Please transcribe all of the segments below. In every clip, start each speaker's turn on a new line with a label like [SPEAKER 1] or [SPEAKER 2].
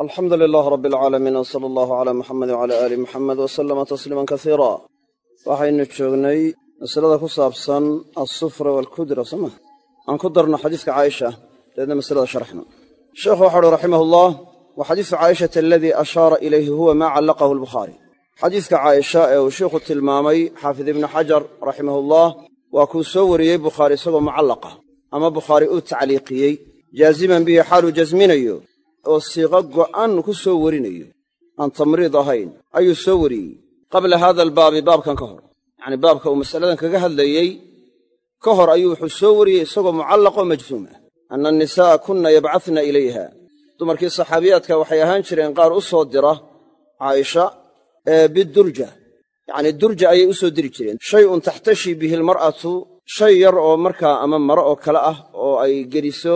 [SPEAKER 1] alxamdu lilaah rab alcaalamiin w sala allahu calaa muxamedi wcala aali muxamed wa sallama tasliiman kasiira waxaynu joognay masalada ku saabsan alsufra waalkudra soo ma aan ku darno xadiiska caaisha dabeedna masalada sharxno sheekhu waxau uhi raximahullah wa xadiisu caayishata aladii ashaara ilayhi huwa maa callaqahu albukhaari xadiiska caaisha ee uu sheikhu tilmaamay xaafid ibnu xajar raximahullah waa kuu soo wariyey bukhaari isagoo mucallaqa ama bukhaari uu tacliiqiyey. Jaaziman bihi xaaluu oo siiqo go'an ku soo warinayo aan tamriid ahayn ayuu soo wariyey. Qabla haada albaabi baabkan ka hor yacnii baabka uu masaladan kaga hadlayey ka hor ayuu wuxuu soo wariyey isagoo mucallaqoo majzuum ah. Anna annisaa'a kunna yabcadna ilayha. Dumarkii saxaabiyaadka waxay ahaan jireen qaar u soo dira caaisha bidurja. Yacnii durja ayay u soo diri jireen. Shayun taxtashii bihi almar'atu shay yar oo markaa ama maro oo kale ah oo ay geliso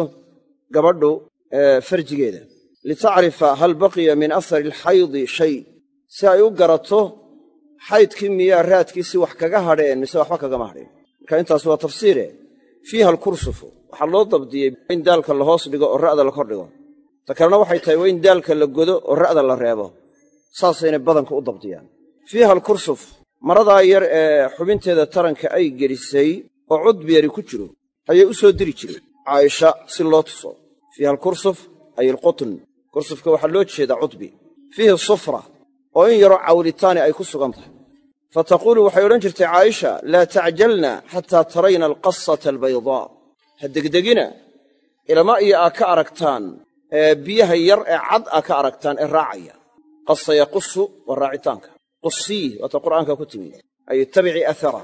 [SPEAKER 1] gabadhu farjigeeda litacrifa hal baqiya min asari alxaydi shay si ay u garato xaydkii miyaa raadkiisi wax kaga hadheen mise waxba kagama hadheen. Marka intaas waa tafsiire. Fiiha alkursufu. Waxaa loo dabdiyey in daalka la hoos dhigo oo ra'da la kor dhigo. Ta kalena waxay tahay waa in daalka la godo oo ra'da la reebo. Saasayna badanka u dabdiyaan. Fiiha alkursuf. Maradaa yar ee xubinteeda taranka ay gelisay oo cudbi yari ku jiro ayay u soo diri jireen. Caaisha si loo tuso. Fiiha alkursuf ay alqutn kursufka waxaa loo jeedaa cudbi. Fiihi sufra oo in yaroo cawlitaani ay ku sugan tahay. Fa taquulu waxay odhan jirtay caaisha laa tacjalna xataa tarayna alqasata albaydaa ha degdegina ilama iyo aa ka aragtaan ee biyaha yar ee cad aa ka aragtaan ee raacaya. Qasa yaqusu waa raacitaanka. Qusiih waata qur'aanka ku timi. Ay ittabici athara.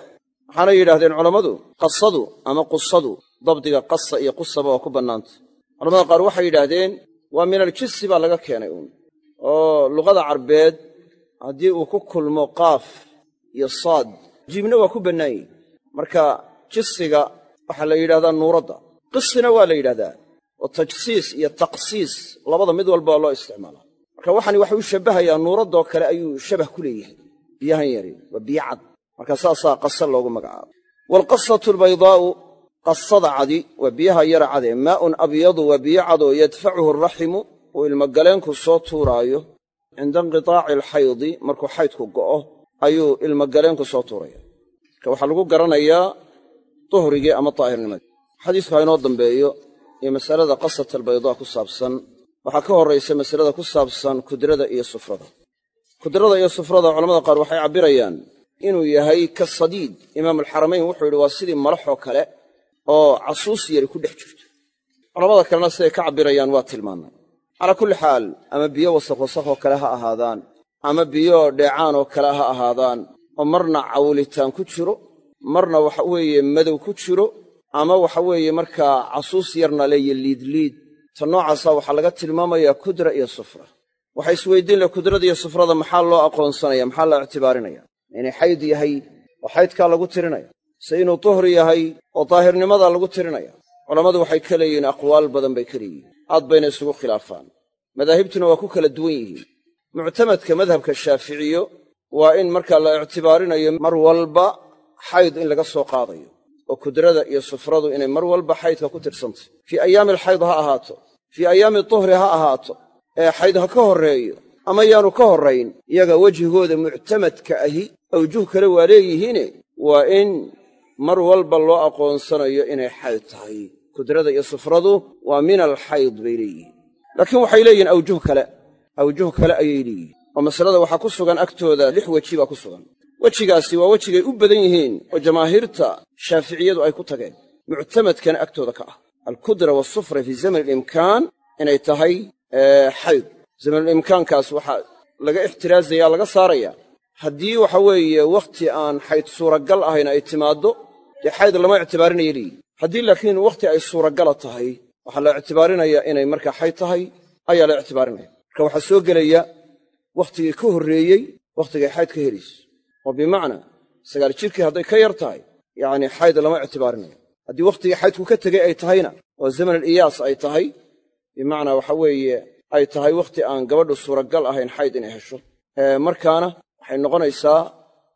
[SPEAKER 1] Waxaanay yidhahdeen culammadu qasadu ama qusadu dabdiga qasa iyo qusaba waa ku bannaanta culamada qaar waxay yidhaahdeen waa min aljisi baa laga keenay uun. Oo luqada carbeed haddii uu ku kulmo qaaf iyo saad jiibna waa ku bannaan yihi marka jisiga waxaa la yidhahdaa nuuradda. Qisina waa la yidhahdaa oo tajsiis iyo taqsiis labada mid walba loo isticmaalaa. Marka waxani waxay u shabbahayaa nuuraddoo kale ayuu shabah ku leeyahay. Biyahan yari waa biyo cad marka saasaa qasa loogu magacaabo. Waalqasatu albaydaa'u qasada cadi waa biyaha yara cadee maa'un abyadu waa biyo cadoo yadfacuhu alraximu uu ilmagaleenku soo tuuraayo cinda inqitaaci alxaydi markuu xaydku go'o ayuu ilmagaleenku soo tuuraya. Marka waxaa lagu garanayaa duhrigii ama daahirnimadii xadiisku inoo dambeeyo iyo masalada qasat albaydaa ku saabsan. Waxaa ka horraysa masalada ku saabsan kudrada iyo sufrada. Kudrada iyo sufrada culamada qaar waxay cabbirayaan inuu yahay ka sadiid. Imaamualxaramayn wuxuu yidhi waa sidii malaxoo kale oo casuus yari ku dhex jirto. Culamada kalena siday ka cabbirayaan waa tilmaannay. Calaa kulli xaal ama biyo wasakh wasakhoo kale ha ahaadaan ama biyo dheecaan oo kale ha ahaadaan oo marna cawlitaan ku jiro marna waxa weeye madow ku jiro ama waxa weeye markaa casuus yarna leeyo liidliid ta noocaasaa waxaa laga tilmaamayaa kudra iyo sufra. Waxay isweydiin leh kudrada iyo sufrada maxaa loo aqoonsanaya maxaa loo ictibaarinaya? Inay xayd yahay oo xaydkaa lagu tirinaya se inuu duhri yahay oo daahirnimadaa lagu tirinaya culammadu waxay ka leeyihiin aqwaal badan bay ka leeyihiin. Aad bayna isugu khilaafaan. Madaahibtuna waa ku kala duwan yihiin. Muctamadka madhabka shaaficiyo waa in markaa la ictibaarinayo mar walba xayd in laga soo qaadayo oo kudrada iyo sufradu inay mar walba xaydka ku tirsantay. Fii ayaami alxayd ha ahaato. Fii ayaami duhri ha ahaato. Ee xayd ha ka horreeyo ama yaanu ka horrayn iyaga wejhigooda muctamadka ahi awjuh kale waa leeyihiine waa in mar walba loo aqoonsanayo inay xayd tahay. Kudrada iyo sufradu waa min alxayd bay leeyihiin. Laakiin waxay leeyihiin awjuh kale. Awjuh kale ayay leeyihiin. Oo masalada waxaa ku sugan agtooda lix weji baa ku sugan. Wejigaasi waa wejigay u badan yihiin oo jamaahiirta shaaficiyadu ay ku tageen. Muctamadkana agtooda ka ah. Alkudra waasufra fii zamani alimkaan inay tahay xayd. Zamanulimkaankaas waxaa laga ixtiraazaya laga saaraya haddii waxa weeye wakhti aan xayd suuragal ahayn ay timaaddo dee xayd lama ictibaarinaya leeyihi haddii laakiin wakhti ay suuragala tahay waxaa la ictibaarinayaa inay markaa xayd tahay ayaa la ictibaarinaya marka waxaa soo gelaya wakhtigii ka horreeyey wakhtigay xayd ka helayso oo bimacnaa sagaal jirkii hadday ka yar tahay yacnii xayd lama ictibaarinayo haddii wakhtigii xaydku ka tegey ay tahayna oo zaman aliyaas ay tahay bimacnaa waxa weeye ay tahay wakhti aan gabadhu suuragal ahayn xayd inay hesho. Markaana waxay noqonaysaa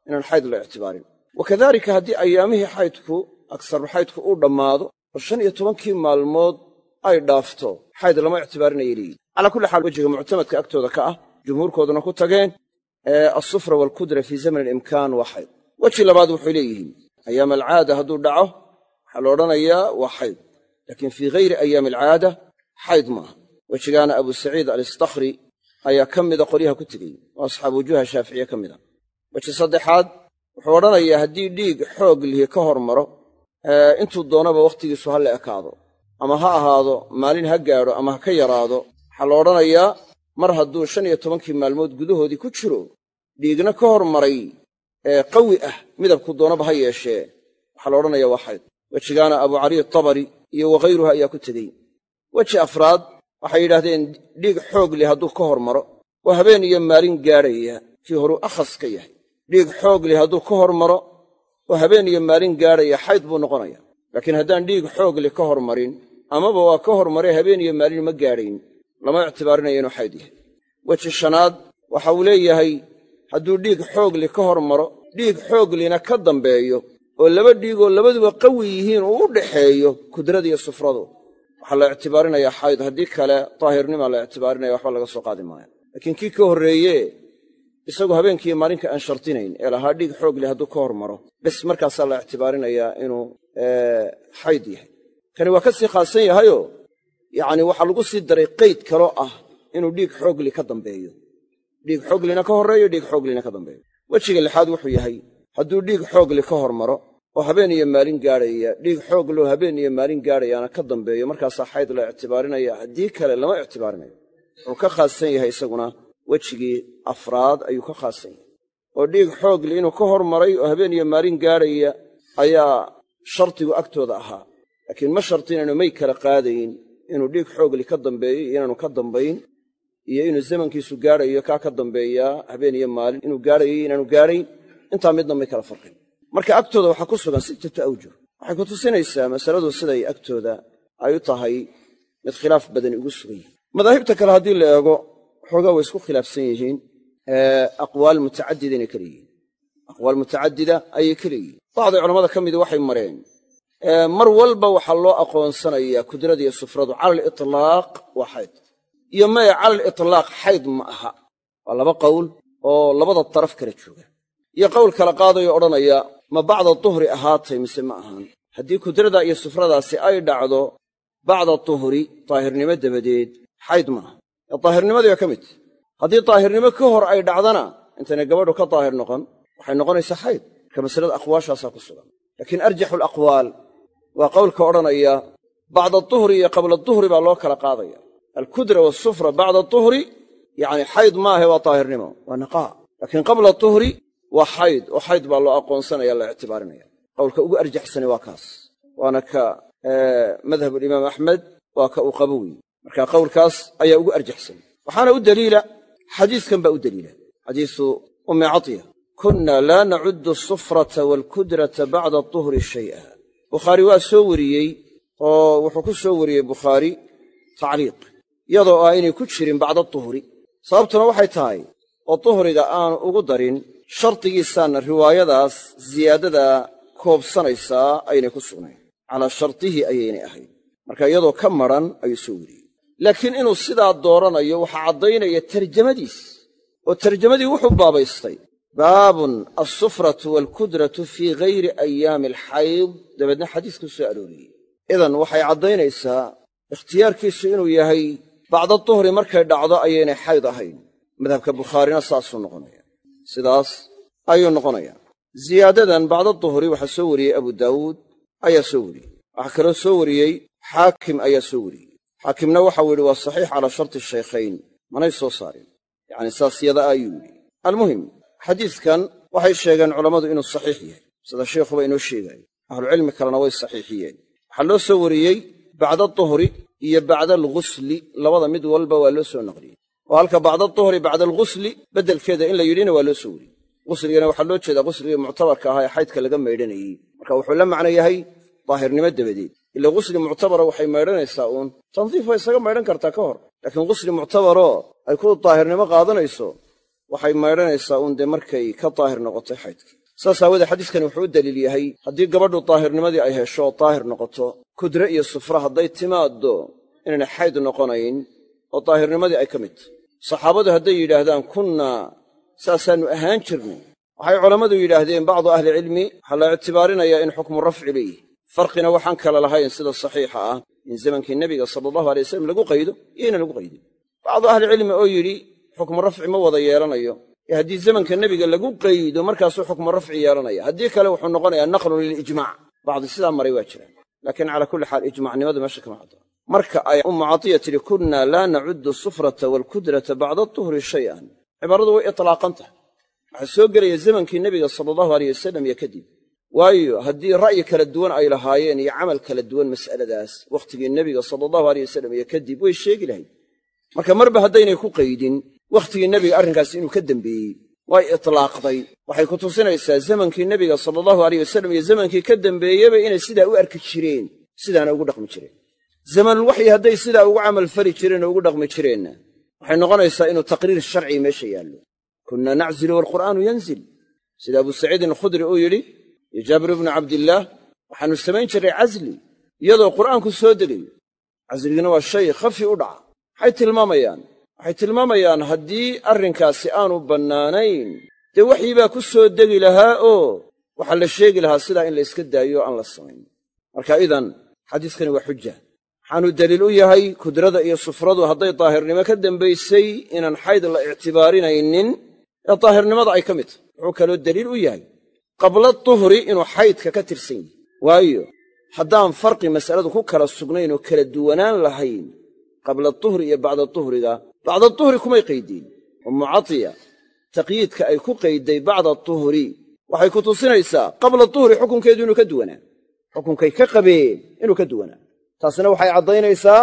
[SPEAKER 1] inaan xayd la ictibaarin. Wa kadaalika haddii ayaamihii xaydku aksaru xaydku uu dhammaado oo shan iyo tobankii maalmood ay dhaafto xayd lama ictibaarinaya leeyihi calaa kulli xaal wejiga muctamadka agtooda ka ah jumhuurkooduna ku tageen ee alsufra waalkudra fii zamani alimkaan waa xayd. Weji labaad wuxuu leeyihiin ayaam alcaada hadduu dhaco waxaa la odhanayaa waa xayd. Laakiin fii hayri ayaami alcaada xayd maaha. Wejigaana abu saciid alistakhri ayaa ka mida qolyaha ku tegey oo asxaabu wujuuha shaaficiye ka mida. Weji saddexaad wuxuu odhanayaa haddii dhiig xoog lihi ka hormaro intuu doonaba wakhtigiisu ha la ekaado ama ha ahaado maalin ha gaadho ama ha ka yaraado waxaa la odhanayaa mar hadduu shan iyo tobankii maalmood gudahoodii ku jiro dhiigna ka hormaray ee qawi ah midabku doonaba ha yeeshee waxaa la odhanayaa waa xayd. Wejigaana abu caliy tabari iyo wakhayruha ayaa ku tegey. Weji afraad waxay yidhaahdeen dhiig xoog leh hadduu ka hormaro. Oo habeen iyo maalin gaadhaya kii horuu akhas ka yahay. Dhiig xoog leh hadduu ka hormaro oo habeen iyo maalin gaadhaya xayd buu noqonaya laakiin haddaan dhiig xoog leh ka hormarin amaba waa ka hormare habeen iyo maalin ma gaadhayn. Lama ictibaarinayo inuu xayd yahay. Weji shanaad waxa uu leeyahay hadduu dhiig xoogli ka hormaro dhiig xooglina ka dambeeyo oo laba dhiigoo labaduba qawi yihiin uu u dhaxeeyo kudradiyo sufradu waxaa la ictibaarinayaa xayd. Haddii kale daahirnimaa la ictibaarinaya waxba laga soo qaadi maayo. Laakiin kii ka horreeye isagu habeenkiiyo maalinka aan shardinayn ee lahaa dhiig xoogli hadduu ka hormaro bes markaasaa la ictibaarinayaa inuu xayd yahay. Kani waa ka sii khaasan yahayoo yacni waxaa lagu sii daray qayd kaloo ah inuu dhiig xoogli ka dambeeyo. Dhiig xooglina ka horreeyo dhiig xooglina ka dambeeyo. Wejiga lixaad wuxuu yahay hadduu dhiig xoogli ka hormaro oo habeen iyo maalin gaadhaya dhiig xoogloo habeen iyo maalin gaadhayaana ka dambeeyo markaasaa xayd la ictibaarinaya haddii kale lama ictibaarinayo. Wuxuu ka khaasan yahay isaguna wejigii afraad ayuu ka khaasan yahay. Oo dhiig xoogli inuu ka hormaray oo habeen iyo maalin gaadhaya ayaa shardigu agtooda ahaa. Laakiin ma shardinayno may kala qaadayn inuu dhiig xoogli ka dambeeyo iyo inaanu ka dambayn iyo inuu zamankiisu gaadhayo kaa ka dambeeyaa habeen iyo maalin inuu gaadhayo iyo inaanu gaadhayn. Intaa midna may kala farqin marka agtooda waxaa ku sugan sittatu awjuh waxay ku tusinaysaa masaladu siday agtooda ay u tahay mid khilaaf badani ugu sugan yihiin madaahibta kale haddii la eego xoogaa way isku khilaafsan yihiin aqwaal mutacadida inay ka leeyihiin. Aqwaal mutacadida ayay ka leeyihiin. Bacdi culammada ka midi waxay mareen mar walba waxaa loo aqoonsanayaa kudradiyo sufradu cala alitlaaq waa xayd iyo maya cala alitlaaq xayd ma aha. Waa laba qowl oo labada daraf kala jooga. Iyo qowl kala qaadayo odhanaya ma bacda duhri ahaatay mise ma ahaan haddii kudrada iyo sufradaasi ay dhacdo bacda duhri daahirnimo dabadeed xayd maaha ee daahirnimadii waa ka mid. Haddii daahirnimo ka hor ay dhacdana intaynay gabadhu ka daahir noqon waxay noqonaysaa xayd marka masalada aqwaashaasaa ku sugan. Laakiin arjaxu alaqwaal waa qowlka odhanaya bacda duhri iyo qabla duhri baa loo kala qaadaya. Alkudra waasufra bacda duhri yacni xayd maahe waa daahirnimo waa niqaa laakiin qabla duhri waa xayd oo xayd baa loo aqoonsanaya la ictibaarinaya. Qowlka ugu arjaxsani waa kaas. Waana ka madhab alimaam axmed waa ka uu qabo weeye marka qowlkaas ayaa ugu arjaxsan. Waxaana u daliila xadiiskan baa u daliila. Xadiisu ummi catiya kunna laa nacuddu asufrata waalkudrata bacda duhri shay'a. Bukhaari waa soo wariyey oo wuxuu ku soo wariyey bukhaari tacliiq iyadoo ah inay ku jirin bacda duhri sababtuna waxay tahay oo duhriga aanu ugu darin shardigiisaanna riwaayadaas siyaadadaa koobsanaysaa aynay ku sugnayn. Calaa shardihi ayaynay ahayd. Marka iyadoo ka madran ayuu soo wariyey laakiin inuu sidaa dooranayo waxaa caddaynaya tarjamadiis. Oo tarjamadii wuxuu baabaystay. Baabun alsufratu waalkudratu fii gayri ayaami alxayd dabeedna xadiiskuu soo arooriyey. Idan waxay caddaynaysaa ikhtiyaarkiisu inuu yahay bacda duhri markay dhacdo ayaynay xayd ahayn. Madhabka bukhaarina saasuu noqonaya sidaas ayuu noqonayaa ziyaadadan bacda duhri waxaa soo wariyey abu daawuud ayaa soo wariyey. Waxaa kaloo soo wariyey xaakim ayaa soo wariyey. Xaakimna waxau yidhi waa saxiix calaa sharti shaykhayn manay soo saarin yacni saas yada ayuu yidhi. Almuhim xadiidkan waxay sheegeen culammadu inuu saxiix yahay. Sida sheikhuba inoo sheegaayo ahlucilmi kalena way saxiixiyeen. Waxaa loo soo wariyey bacda duhri iyo bacda alghusli labada mid walba waa loo soo naqliyey oo halka bacda duhri bacda alghusli beddelkeeda in la yidhina waa loo soo wariyey. Ghusligana waxaa loo jeedaa ghusligii muctabarka ahaa ee xaydka laga maydhanayey. Marka wuxuu la macno yahay daahirnimo dabadeed. Ila ghusli muctabara waxay maydhanaysaa uun. Tandiif way isaga maydhan kartaa ka hor. Laakiin ghusli muctabaroo ay ku daahirnimo qaadanayso waxay maydhanaysaa uun dee markay ka daahir noqotay xaydkii saas aawoodee xadiiskani wuxuu u daliil yahay haddii gabadhu daahirnimadii ay hesho oo daahir noqoto kudre iyo sufra hadday timaaddo inaynay xayd noqonayn oo daahirnimadii ay ka mid tahay saxaabadu hadday yidhaahdaan kunnaa saasaannu ahaan jirnay. Waxay culammadu yidhaahdeen bacdu ahlicilmi waxaa la ictibaarinayaa in xukmu rafci leeyihi farqina waxaan kala lahayn sida saxiixa ah in zamankii nebiga sala allahu alay wasalam lagu qaydo iyo ina lagu qaydin bacdu ahlicilmi oo yidhi xukmu rafci ma wada yeelanayo. Ee haddii zamanka nebiga lagu qaydo markaasuu xukmu rafci yeelanaya. Haddii kale wuxuu noqonayaa naqlun lilijmac bacdi sidaa maray waa jiraan. Laakiin calaa kulli xaal ijmacnimadu meesha kama cadda marka ay ummu catiya tidhi kunnaa laa nacuddu asufrata waalkudrata bacda tuhri shay'an. Cibaaradu way itlaaqan tahay. Waxaa soo gelaya zamankii nebiga sala allahu aleyh wasalam iyo kadib waayo haddii ra'yi kala duwan ay lahaayeen iyo camal kala duwan mas'aladaas wakhtigii nebiga sala allahu aleyh wasalam iyo kadib way sheegi lahayd. Marka marba haddaynay ku qaydin wakhtigii nebiga arrinkaas inuu ka dembeeyey way itlaaqday. Waxay ku tusinaysaa zamankii nebiga sala allahu aleyh wasalam iyo zamankii ka dembeeyeba inay sidaa u arki jireen sidaana ugu dhaqmi jireen zamanulwaxyi hadday sidaa ugu camalfali jireen oo ugu dhaqmi jireenna waxay noqonaysaa inuu taqriir sharci meesha yaallo. Kunna naczilu waalqur'aanu yanzil. Sida abuu saciidin alkhudri uu yidhi iyo jaabir ibnu cabdillaah waxaannu samayn jirray casli iyadoo qur'aanku soo degayo casligina waa shay khafi u dhaca. Maxay tilmaamayaan waxay tilmaamayaan haddii arrinkaasi aanu bannaanayn. Dee waxyi baa ku soo degi lahaa oo waxaa la sheegi lahaa sidaa in la yska daayo o aan la samayn. Marka idan xadiiskani waa xuja waxaanuu daliil u yahay kudrada iyo sufradu hadday daahirnimo ka dambaysay inaan xayd la ictibaarinaynin ee daahirnimada ay ka mid tahay. Wuxuu kaloo daliil u yahay qabla tuhri inuu xaydka ka tirsan yahay. Waayo haddaan farqi mas'aladu ku kala sugnayn oo kala duwanaan lahayn qabla tuhri iyo bacda tuhriga bacda tuhri kumay qaydeen ummu catiya taqyiidka ay ku qayday bacda tuhri waxay ku tusinaysaa qabla tuhri xukunkeedu inuu ka duwanaa xukunkay ka qabeen inuu ka duwanaa taasina waxay caddaynaysaa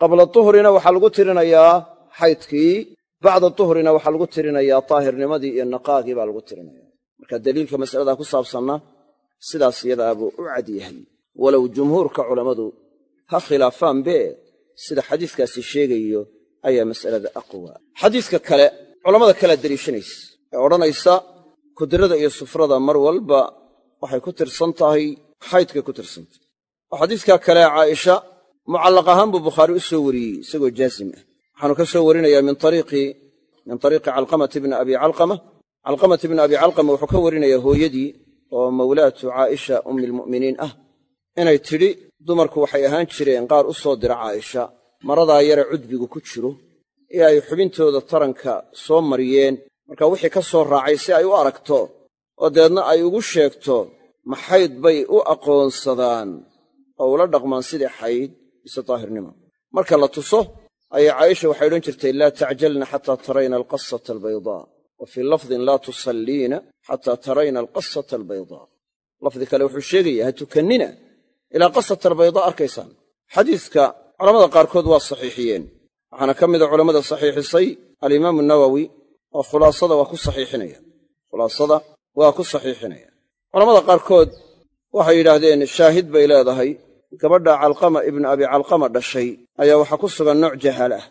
[SPEAKER 1] qabla tuhrina waxaa lagu tirinayaa xaydkii bacda tuhrina waxaa lagu tirinayaa daahirnimadii iyo naqaagii baa lagu tirinaya marka daliilka mas'aladaa ku saabsanna sidaas iyadaa buu u cad yahay. Walow jumhuurka culammadu ha khilaafaanbe sida xadiiskaasi sheegayo ayaa mas'alada aqwa. Xadiiska kale culammada kalea deliishanaysa ee odhanaysa kudrada iyo sufrada mar walba waxay ku tirsan tahay xaydkay ku tirsantahy oo xadiiskaa kale caaisha mucallaq ahaan buu bukhaari u soo wariyey isagoo jaazim ah. Waxaanu ka soo warinayaa min ariiqi calqamati bni abi calqama. Calqamati bni abi calqama wuxuu ka warinayaa hooyadii oo mawlaatu caaisha ummi almu'miniin ah. Inay tidhi dumarku waxay ahaan jireen qaar u soo dira caaisha maradaa yare cudbigu ku jiro ee ay xubintooda taranka soo mariyeen. Marka wixii ka soo raacay si ay u aragto oo deedna ay ugu sheegto ma xayd bay u aqoonsadaan oo ula dhaqmaan sidii xayd mise daahirnimo. Marka la tuso ayay caaisha waxay odhan jirtay laa tacjalna xataa tarayna alqasata albaydaa wa fii lafdin laa tusalliina xataa tarayna alqasata albaydaa lafdi kale wuxuu sheegaya ha tukannina ilaa qasata albaydaa arkaysaan. Xadiiska culamada qaarkood waa saxiixiyeen. Waxaana ka mida culammada saxiixisay alimaamu nawowi oo khulaasada waa ku saxiixinaya. Khulaasada waa ku saxiixinaya. Culamada qaarkood waxay yidhaahdeen shaahid bay leedahay gabadha calqama ibnu abi calqama dhashay ayaa waxaa ku sugan nooc jahaal ah.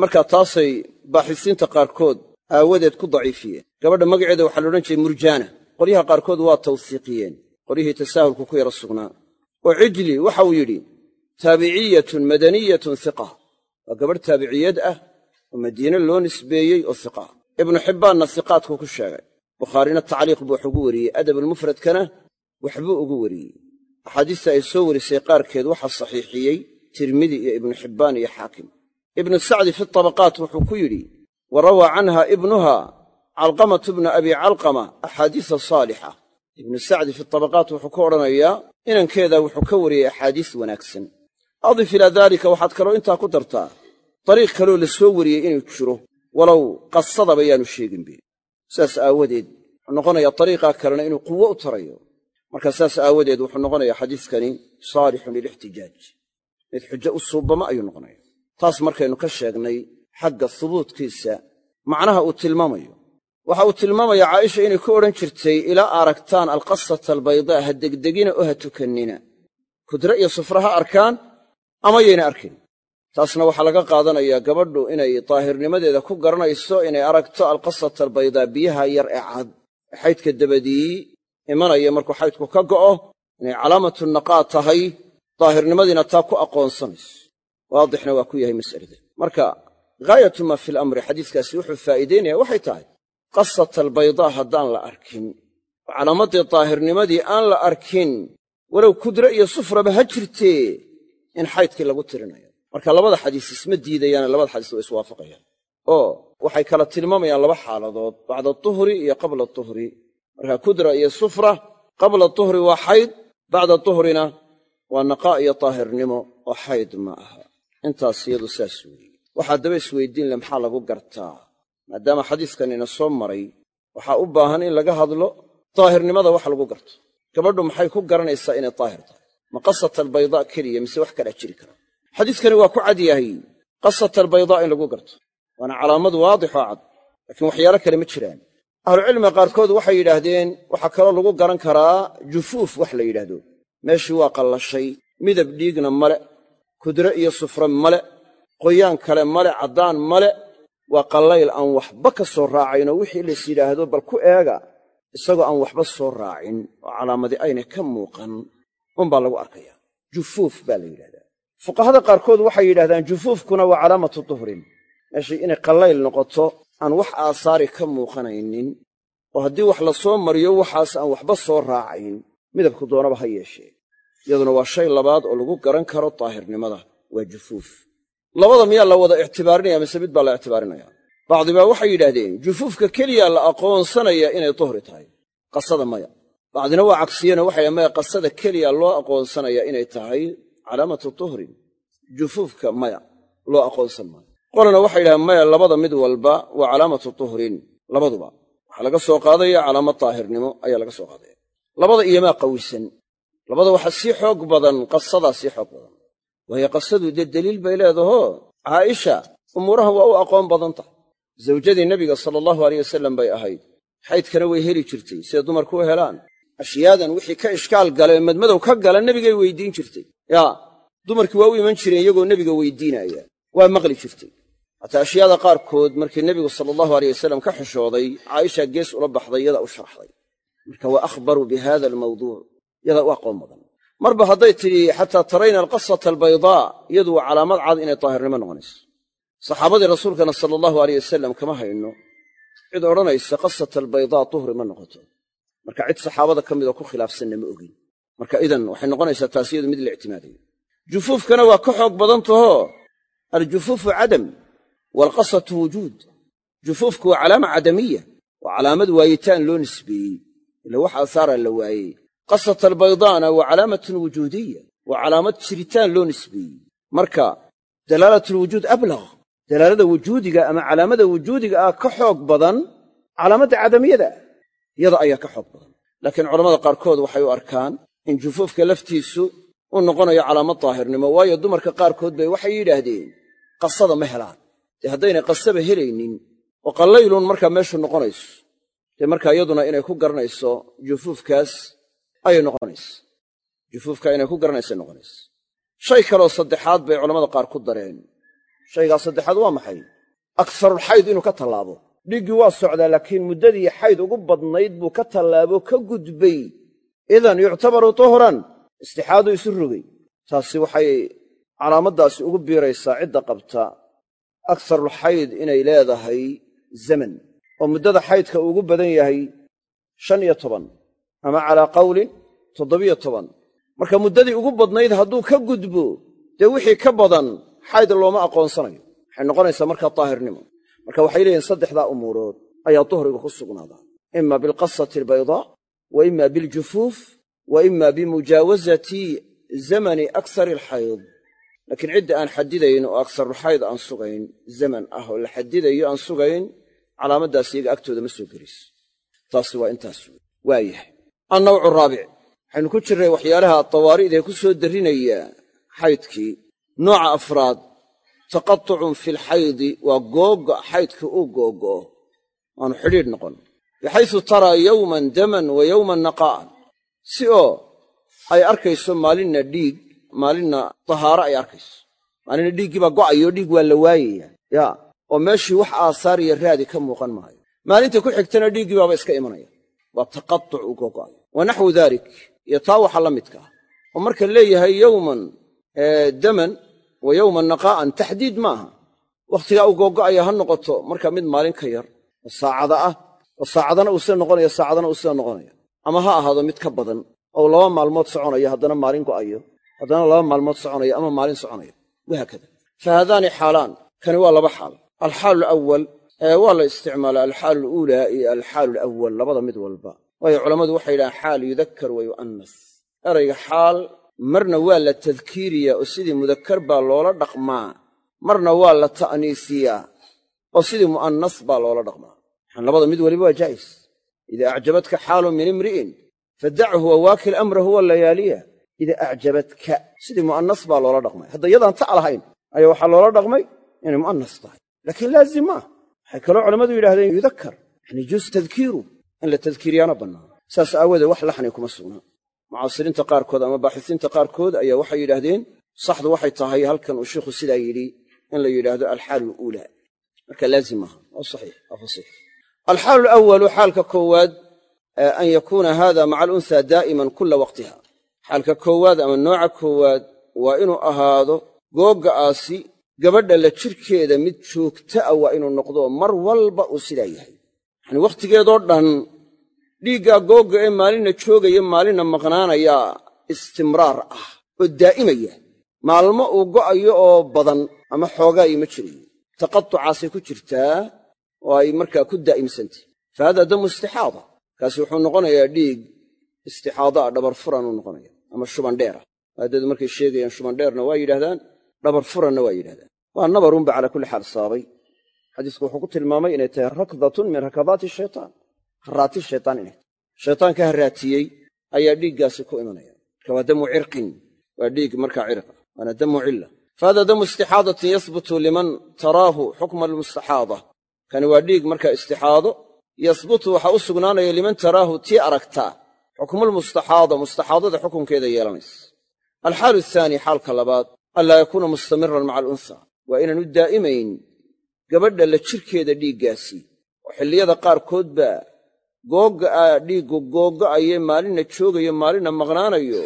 [SPEAKER 1] Markaa taasay baaxisiinta qaarkood aawadeed ku daciifiyeen. Gabadha magaceeda waxaa laodhan jiray murjaana. Qolyaha qaarkood waa tawsiiqiyeen qolyihii tasaahulku ku yara sugnaa. Oo cijli waxa uu yidhi taabiciyatun madaniyatun hiqa waa gabadh taabiciyad ah oo madiine loo nisbeeyey oo hiqa ibnu xibbaanna hiqaadku ku sheegay. Bukhaarina tacliiq buu wax ugu wariyey. Adabulmufradkana waxbuu ugu wariyey axaadiista ay soo warisay qaarkeed waxaa saxiixiyey tirmidi iyo ibnu xibbaan iyo xaakim. Ibnu sacdi fi tabaqaat wuxuu ku yidhi wa rawaa canha ibnuha calqamatu bna abi calqama axaadiisa saalixa. Ibnu sacdi fi tabaqaat wuxuu ku odhanayaa inankeeda wuxuu ka wariyey axaadiis wanaagsan. Adif ilaa daalika waxaad kaloo intaa ku dartaa dariiq kaloo la soo wariyey inuu jiro walow qasadaba yaanu sheeginbe saas aawadeed wuxuu noqonayaa dariiqaa kalena inuu quwo u tarayo marka saas aawadeed wuxuu noqonayaa xadiiskani saalixun lilixtijaaj mid xujo u suubama ayuu noqonaya taas markaynu ka sheegnay xagga hubuudkiisa macnaha uu tilmaamayo. Waxa uu tilmaamayaa caaisha inay ku odhan jirtay ilaa aragtaan alqasata albaydaa ha degdegina oo ha tukannina kudre iyo sufra ha arkaan ama yayna arkin. Taasna waxaa laga qaadanayaa gabadhu inay daahirnimadeeda ku garanayso inay aragto alqasata albaydaa biyaha yar ee cad. Ee xaydka dabadii imanaya markuu xaydku ka go'o inay calaamatu naqaa tahay daahirnimadiina taa ku aqoonsanayso. Waadixna waa ku yahay mas'alada. Marka gaayatu maa fi lamri xadiiskaasi wuxuu faa'iidaynaya waxay tahay qasata albaydaa haddaan la arkin. Oo calaamaddii daahirnimadii aan la arkin walow kudre iyo sufraba ha jirtee in xaydkii lagu tirinayo. Marka labada xadiis isma diidayaane labada xadiis waa iswaafaqayaan. Oo waxay kala tilmaamayaan laba xaaladood bacda tuhri iyo qabla tuhri marka kudra iyo sufra qabla tuhri waa xayd bacda tuhrina waa naqaa iyo daahirnimo oo xayd ma aha. Intaas iyadu saas weeye. Waxaa daba isweydiin le maxaa lagu gartaa? Maadaama xadiiskan ina soo maray waxaa u baahan in laga hadlo daahirnimada wax lagu garto. Gabadhu maxay ku garanaysaa inay daahir tahay? Ma qasata albaydaa keliya mise wax kalaa jiri kara? Xadiiskani waa ku cad yahay. Qasata albaydaa in lagu garto. Waana calaamad waadix oo cad laakiin waxyaalo kale ma jiraan ahlucilmiga qaarkood waxay yidhaahdeen waxaa kaloo lagu garan karaa jufuuf wax la yidhaahdo. Meeshii waa qallashay midab dhiigna male kudre iyo sufre male qoyaan kale male caddaan male. Waa qallayl aan waxba ka soo raacaynoo wixii lays yidhaahdo bal ku eega isagoo aan waxba soo raacin oo calaamadi aynay ka muuqan. Unbaa lagu arkaya jufuuf baa la yidhahdaa. Fuqahada qaarkood waxay yidhahdaan jufuufkuna waa calaamatu tuhrin meeshii inay qallayl noqoto aan wax aasaari ka muuqanaynin oo haddii wax la soo mariyo waxaas aan waxba soo raacayn midabku doonaba ha yeeshee. Iyaduna waa shay labaad oo lagu garan karo daahirnimada waa jufuuf. Labada miyaa la wada ictibaarinaya mise mid baa la ictibaarinaya? Bacdibaa waxay yidhaahdeen jufuufka keliya la aqoonsanaya inay tuhri tahay. Qasada maya. Bacdina waa cagsiyeenoo waxay maya qasada keliya loo aqoonsanaya inay tahay calaamatu tuhrin. Jufuufka maya loo aqoonsan maayo qolana waxay yidhahdeen maya labada mid walba waa calaamatu tuhrin. Labaduba. Waxaa laga soo qaadaya calaamad daahirnimo ayaa laga soo qaadaya. Labada iyomaa qawisan. Labada waxaa sii xoog badan qasadaa sii xoog badan. Waayo qasadu dee deliil bay leedahoo caaisha umuurahan waa u aqoon badan tahay. Zawjadii nebiga sala allahu aleyh wasallam bay ahayd. Xaydkana way heli jirtay siday dumarku u helaan. Ashyaadan wixii ka ishkaal gala ee madmadow ka gala nebigay weyddiin jirtay. Yaa dumarkii waa u iman jireen iyagoo nebiga weyddiinaya waa maqli jirtay hataa ashyaada qaarkood markii nebigu sala allahu aleyh wasallam ka xishooday caaisha gees ula baxday yadaa u sharxday. Marka waa akhbaru bi hada almawduuc yadaa u aqoon badan. Marba hadday tidhi xataa tarayna alqasata albaydaa iyadu waa calaamad cad inay daahirnimo noqonayso. Saxaabadii rasuulkana sala allahu aleyh wasallam kama hayno. Cid odhanaysa qasata albaydaa tuhri ma noqoto. Marka cid saxaabada ka midoo ku khilaafsanna ma ogin. Marka idan waxay noqonaysaa taas iyadu mid la ictimaadayo jufuufkana waa ka xoog badan tahoo aljufuufu cadam waalqasatu wujuud jufuufku waa calaama cadamiya waa calaamad waayitaan loo nisbeeyey ila wax aasaaraa la waayey qasat albaydaana waa calaamatun wujuudiya waa calaamad jiritaan loo nisbeeyey marka dalaalatulwujuud ablaq dalaalada wujuudiga ama calaamada wujuudiga ah ka xoog badan calaamadda cadamiyada ah yada ayaa ka xoog badan laakiin culammada qaarkood waxay u arkaan in jufuufka laftiisu u noqonayo calaamad daahirnimo waayo dumarka qaarkood bay waxay yidhaahdeen qasada ma helaan dee haddaynay qasaba helaynin oo qallaylun markaa meeshu noqonayso dee markaa iyaduna inay ku garanayso jufuufkaas ayay noqonaysa. Jufuufka inay ku garanaysay noqonaysa. Shay kaloo saddexaad bay culammada qaar ku dareen. Shaygaa saddexaad waa maxay? Akarulxayd inuu ka tallaabo. Dhiiggii waa socdaa laakiin muddadii xayd ugu badnayd buu ka tallaabo ka gudbay. Idan yuctabaru tuhran istixaadu isu rogay. Taasi waxay calaamaddaasi ugu biiraysaa cidda qabta akarulxayd inay leedahay zaman oo muddada xaydka ugu badan yahay shan iyo toban ama calaa qawlin toddobiyo toban. Marka muddadii ugu badnayd hadduu ka gudbo dee wixii ka badan xayd looma aqoonsanayo. Waxay noqonaysaa markaa daahirnimo. Marka waxay leeyihiin saddexdaa umuurood ayaa duhriga ku sugnaadaa ima bilqasati albaydaa wa ima biljufuuf wa ima bimujaawasati zamani aksari alxayd laakiin cidda aan xadidayn oo aksarulxayd aan sugayn zaman ah oo la xadidayo aan sugayn calaamaddaas iyaga agtooda ma soo gelayso taasi waa intaas waayahay annawcu raabic. Waxaynu ku jirnay waxyaalaha dawaari'da ee ku soo darrinaya xaydkii. Nooca afraad taqatucun fi lxaydi waa googa xaydkii uu googo'o waanu xidhiidh noqon. Bixaysu taraa yowman daman wa yowman naqaa'an si oo ay arkayso maalinna dhiig maalinna tahaaro ay arkayso. Maalinna dhiiggii baa go'ayo dhiig waa la waayaya yaa oo meeshii wax aasaar iyo raadi ka muuqan maayo. Maalinta ku xigtana dhiiggii baaba iska imanaya. Waa taqatuc uu gogo'ayo wa naxwu daalik iyo taa waxa la midka ah. Oo marka leeyahay yowman daman wa yowman naqaa'an taxdiid maaha wakhtigaa uu googo'aya ha noqoto markaa mid maalin ka yar oo saacada ah oo saacadana uu sida noqonaya saacadana uu sida noqonaya. Ama ha ahaado mid ka badan oo laba maalmood soconaya haddana maalin go'ayo haddana laba maalmood soconaya ama maalin soconaya. Wahaakada fa haadaani xaalaan. Kani waa laba xaal. Alxaalu alawal waa la isticmaalaa alxaalu aluulaa iyo alxaalu alawal labada mid walba. Waayo culammadu waxay yidhahaan xaal yudakkar wa yu'annas erayga xaal marna waa la tadkiiriyaa oo sidii mudakkar baa loola dhaqmaa. Marna waa la ta'niisiyaa oo sidii mu'annas baa loola dhaqmaa. Waxaan labada mid weliba waa jaa'is. Idaa acjabadka xaalun min imri'in fadachu wawaakil amrahu walayaaliya idaa acjabadka sidii mu'annas baa loola dhaqmay. Hadda yadaan ta' lahayn ayaa waxaa loola dhaqmay inay mu'annas tahay. Laakiin laazim maa waxay kaloo culammadu yidhahdeen yudakkar yani juus tadkiiru in la tadkiiriyaana bannaan. Saas aawoodee wax laxni kuma sugnaa mucaasiriinta qaarkood ama baaxisiinta qaarkood ayaa waxay yidhaahdeen saxdu waxay tahay halkan uu sheikhu sidaa yidhi in la yidhaahdo alxaalu aluulaa marka laazim maaha waa saxiix waa alxaalu alawalu xaalka koowaad an yakuuna hada maca alunhaa daa'iman kula waqtiha xaalka koowaad ama nooca koowaad waa inuu ahaado googga'aasi gabadha la jirkeeda mid joogta a waa inuu noqdo mar walba uu sidaa yahay. Yacani wakhtigeedoo dhan dhiiggaa googga ee maalinna joogaya maalinna maqnaanayaa istimraar ah oo daa'imaya. Maalmo uu go'ayo oo badan ama xoogaayi ma jirayo taqatucaasay ku jirtaa oo ay markaa ku daa'imsantay. Fa hada damu istixaada. Kaasi wuxuu noqonayaa dhiig istixaada ah dhabar furanuu noqonaya ama shubandheera maadadu markay sheegayaan shubandheerna waa yidhahdaan dhabar furanna waa yidhahdaan waa nabarunba calaa kulli xaal saabay xadiisku wuxuu ku tilmaamay inay tahay rakdatun min rakadaati shaytaan. Harraati shaytaan inay tahay. Shaytaanka harraatiyey ayaa dhiiggaasi ku imanaya. Marka waa damu cirqin. Waa dhiig markaa cirqa waana damu cilla. Fa hada damu istixaadatin yasbutu liman taraahu xukma almustaxaada. Kani waa dhiig markaa istixaado. Yasbutu waxaa u sugnaanaya liman taraahu tii aragtaa xukmulmustaxaada mustaxaadada xukunkeeda yeelanaysa. Alxaalu athaani xaalka labaad anlaa yakuuna mustamiran maca alunhaa waa inaanu daa'imayn gabadha la jirkeeda dhiiggaasi. Oo xilliyada qaarkoodba googga'a dhiiggu googga'aye maalinna joogayo maalinna maqnaanayo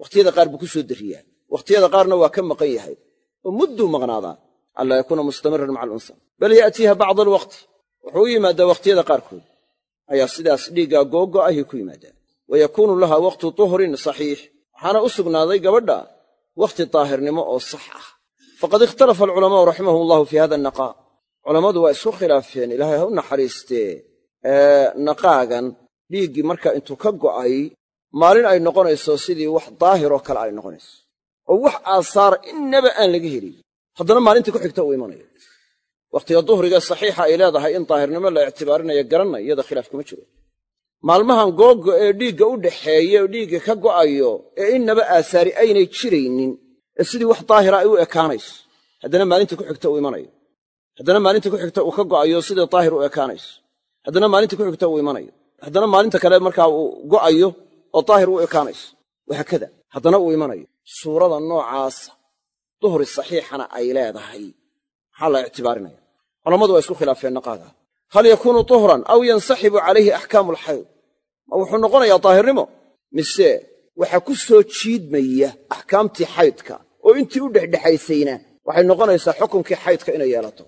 [SPEAKER 1] wakhtiyada qaar buu ku soo dariyaa. Wakhtiyada qaarna waa ka maqan yahay. Oo mudduu maqnaadaa anlaa yakuuna mustamiran maca alunhaa bal ya'tiiha bacda alwaqti wuxuu u yimaadaa wakhtiyada qaarkood. Ayaa sidaas dhiiggaa googgo'ahi ku yimaadaa wa yakuunu laha waqtu tuhrin saxiix waxaana u sugnaaday gabadha wakhti daahirnimo oo sax ah faqad ikhtalafa alculamaa'u raximahum allahu fii hada annaqaa culammadu waa isku khilaafeen ilaahay ha u naxariistee naqaagan dhiiggii markaa intuu ka go'ay maalin ay noqonayso sidii wax daahiroo kale ay noqonayso oo wax aasaara innaba aan laga helin haddana maalintii ku xigta uu imanayo wakhtiga duhriga saxiixa ay leedahay in daahirnimo la ictibaarinayo garanay iyada khilaaf kuma jiro maalmahan googga ee dhiigga u dhaxeeya oo dhiigga ka go'ayo ee innaba aasaari aynay jiraynin ee sidii wax daahira ay u ekaanayso. Haddana maalinta ku xigta uu imanayo. Haddana maalinta ku xigta uu ka go'ayo sidii daahir u ekaanayso. Haddana maalinta ku xigta uu imanayo. Haddana maalinta kale markaa uu go'ayo oo daahir u ekaanayso. Wahaakada haddana uu imanayo. Suurada noocaasa duhri saxiixana ay leedahay. Maxaa la ictibaarinaya culammadu waa isku khilaafeen naqaaga hal yakuunu tuhran aw yansaxibu calayhi axkaamu alxayd ma wuxuu noqonayaa daahirnimo? Mise waxaa ku soo jiidmaya axkaamtii xaydka oo intii u dhexdhexaysayna waxay noqonaysaa xukunkii xaydka inay yeelato?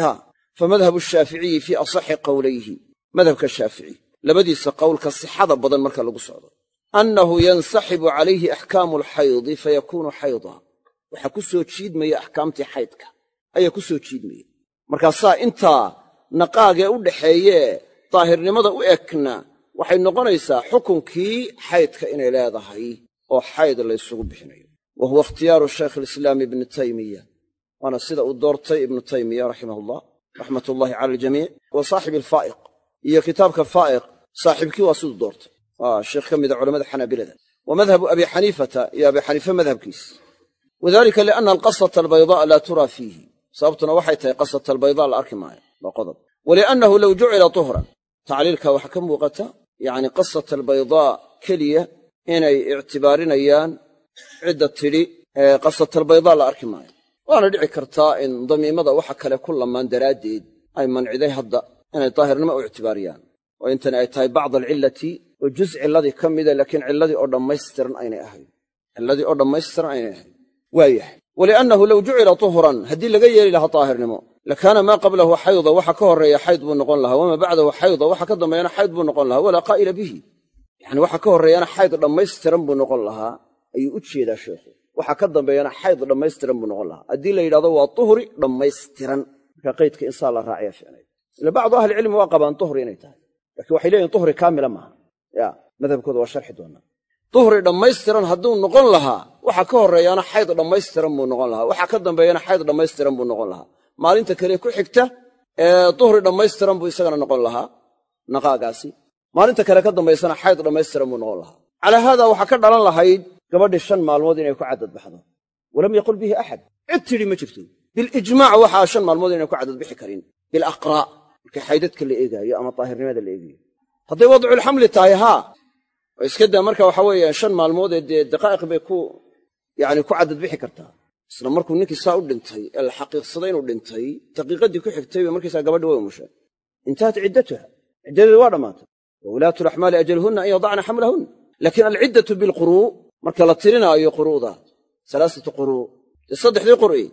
[SPEAKER 1] Ya fa madhabu shaaficiyi fii asaxi qowlayhi madhabka shaafici labadiisa qowlka sixada badan marka lagu socdo. Annahu yansaxibu calayhi axkaamu alxaydi fayakuunu xayda. Waxaa ku soo jiidmaya axkaamtii xaydka. Ayaa ku soo jiidmaya. Markaasaa intaa naqaagee u dhaxeeyee daahirnimada u egna waxay noqonaysaa xukunkii xaydka inay leedahay oo xayd laysugu bixinayo. Wa huwa ikhtiyaaru shaykh alislaam ibni taymiya. Waana sida uu doortay ibnu taymiya raximahullah raxmat ullahi cala aljamiic wa saaxibi alfaa'iq. Iyo kitaabka faa'iq saaxiibkii waa siduu doortay. Waa sheekh ka mida culamada xanaabilada. Wa madhabu abi xaniifata iyo abi xaniife madhabkiis. Wadalika lianna alqasata albaydaa laa turaa fiihi. Sababtuna waxay tahay qasata albaydaa la arki maayo waa qodob. Waliannahu low jucila tuhran. Tacliilka waxaa ka muuqata yacni qasata albaydaa keliya inay ictibaarinayaan cidda tidhi qasatalbaydaa la arki maayo. Waana dhici kartaa in damiimada waxa kale ku lamaan daraaddeed ay manciday hadda inay daahirnimo u ictibaariyaan. Oo intani ay tahay bacd alcillati oo juz cilladii ka mida laakiin cilladii oo dhammaystiran aynay ahayn. Cilladii oo dhammaystiran aynay ahayn. Waayahay waliannahu low jucila tuhuran haddii laga yeeli lahaa daahirnimo lakaana maa qablahu xayda waxa ka horreeya xayd buu noqon lahaa wamaa bacdahu xayda waxa ka dambeeyana xayd buu noqon lahaa walaa qaa'ila bihi yacni waxa ka horreeyana xayd dhammaystiran buu noqon lahaa ayuu u jeedaa sheekhu waxa ka dambeeyana xayd dhammaystiran buu noqon lahaa haddii la yidhahdo waa tuhri dhammaystiran marka qaydka insaa la raaciya ficnay ila bacdu ahlicilmi waa qabaan tuhri inay tahay laakiin waxay leeyihiin tuhri kaamila maaha ya madhabkooda waa sharxi doonaa duhri dhammaystiran hadduu noqon lahaa waxa ka horreeyaana xayd dhammaystiran buu noqon lahaa. Waxa ka dambeeyana xayd dhammaystiran buu noqon lahaa. Maalinta kale ku xigta duhri dhammaystiran buu isagana noqon lahaa. Naqaagaasi. Maalinta kale ka dambaysana xayd dhammaystiran buu noqon lahaa. Calaa haada waxaa ka dhalan lahayd gabadhii shan maalmood inay ku caddadbaxdo walam yaqul bihi axad cid tidhi ma jirto. Bilijmaac waxaa shan maalmood inay ku caddadbixi karin. Bilaqraa' markay xaydadka la eegaayo ama daahirnimada la eegayo hadday wadculxamli tahay haa oo iska daa marka waxa weeye shan maalmood ee dee daqaa'iq bay ku yacni ku caddadbixi kartaa. Isla markuu ninkii saa u dhintay ee la xaqiiqsaday inuu dhintay daqiiqaddii ku xigtay bay markaysaa gabadhi way umushay. Intahat ciddatuha ciddadeedu waa dhammaatay. Wa ulaatu laxmaali ajaluhunna an yadacna xamlahunna. Laakiin alciddatu bilquruu marka la tirinaayo quruuda salaasatu quruu dee saddexdii qur'i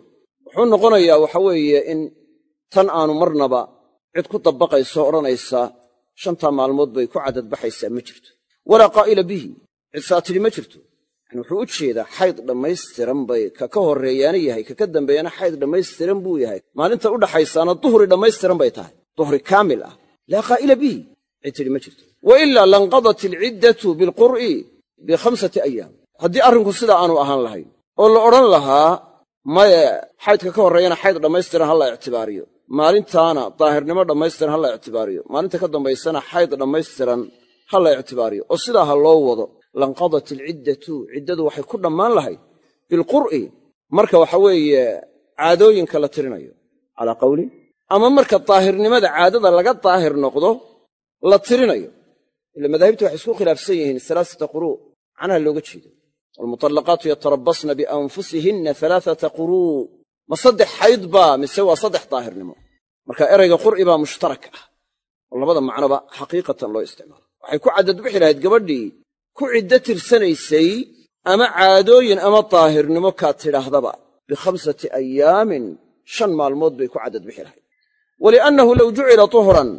[SPEAKER 1] wuxuu noqonayaa waxa weeye in tan aanu marnaba cid ku dabaqayso odhanaysa shantaa maalmood bay ku caddadbaxaysaa ma jirto walaa qaa'ila bihi. Cid saa tidhi ma jirto. Yani wuxuu u jeedaa xayd dhammaystiran bay ka ka horreeyaana yahay ka ka dambeeyana xayd dhammaystiran buu yahay. Maalinta u dhaxaysaana duhri dhammaystiran bay tahay. Duhri kaamil ah. Laa qaa'ila bihi. Cid tidhi ma jirto. Wa ilaa lanqadat alciddatu bilqur'i bikhamsati ayaam haddii arrinku sidaa aanu ahaan lahayn oo la odhan lahaa maye xaydka ka horreeyana xayd dhammaystiran ha la ictibaariyo. Maalintaana daahirnimo dhammaystiran ha la ictibaariyo. Maalinta ka dambaysana xayd dhammaystiran ha la ictibaariyo. Oo sidaa ha loo wado lanqadat alciddatu ciddadu waxay ku dhammaan lahayd bilqur'i. Marka waxa weeye caadooyinka la tirinayo calaa qawlin ama marka daahirnimada caadada laga daahir noqdo la tirinayo. Ila madaahibtu waxay isku khilaafsan yihiin salaasata quruu macnaha looga jeedo. Waalmutallaqaatu yatarabasna bianfusihinna alaaata quruu ma saddex xayd baa mise waa saddex daahirnimo? Marka erayga qur'i baa mushtarak ah. Oo labada macnoba xaqiiqatan loo isticmaalo waxay ku caddadbixi lahayd gabadhii ku ciddo tirsanaysay ama caadooyin ama daahirnimo kaad tidhaahdaba bikhamsati ayaamin shan maalmood bay ku caddadbixi lahayd waliannahu low jucila tuhran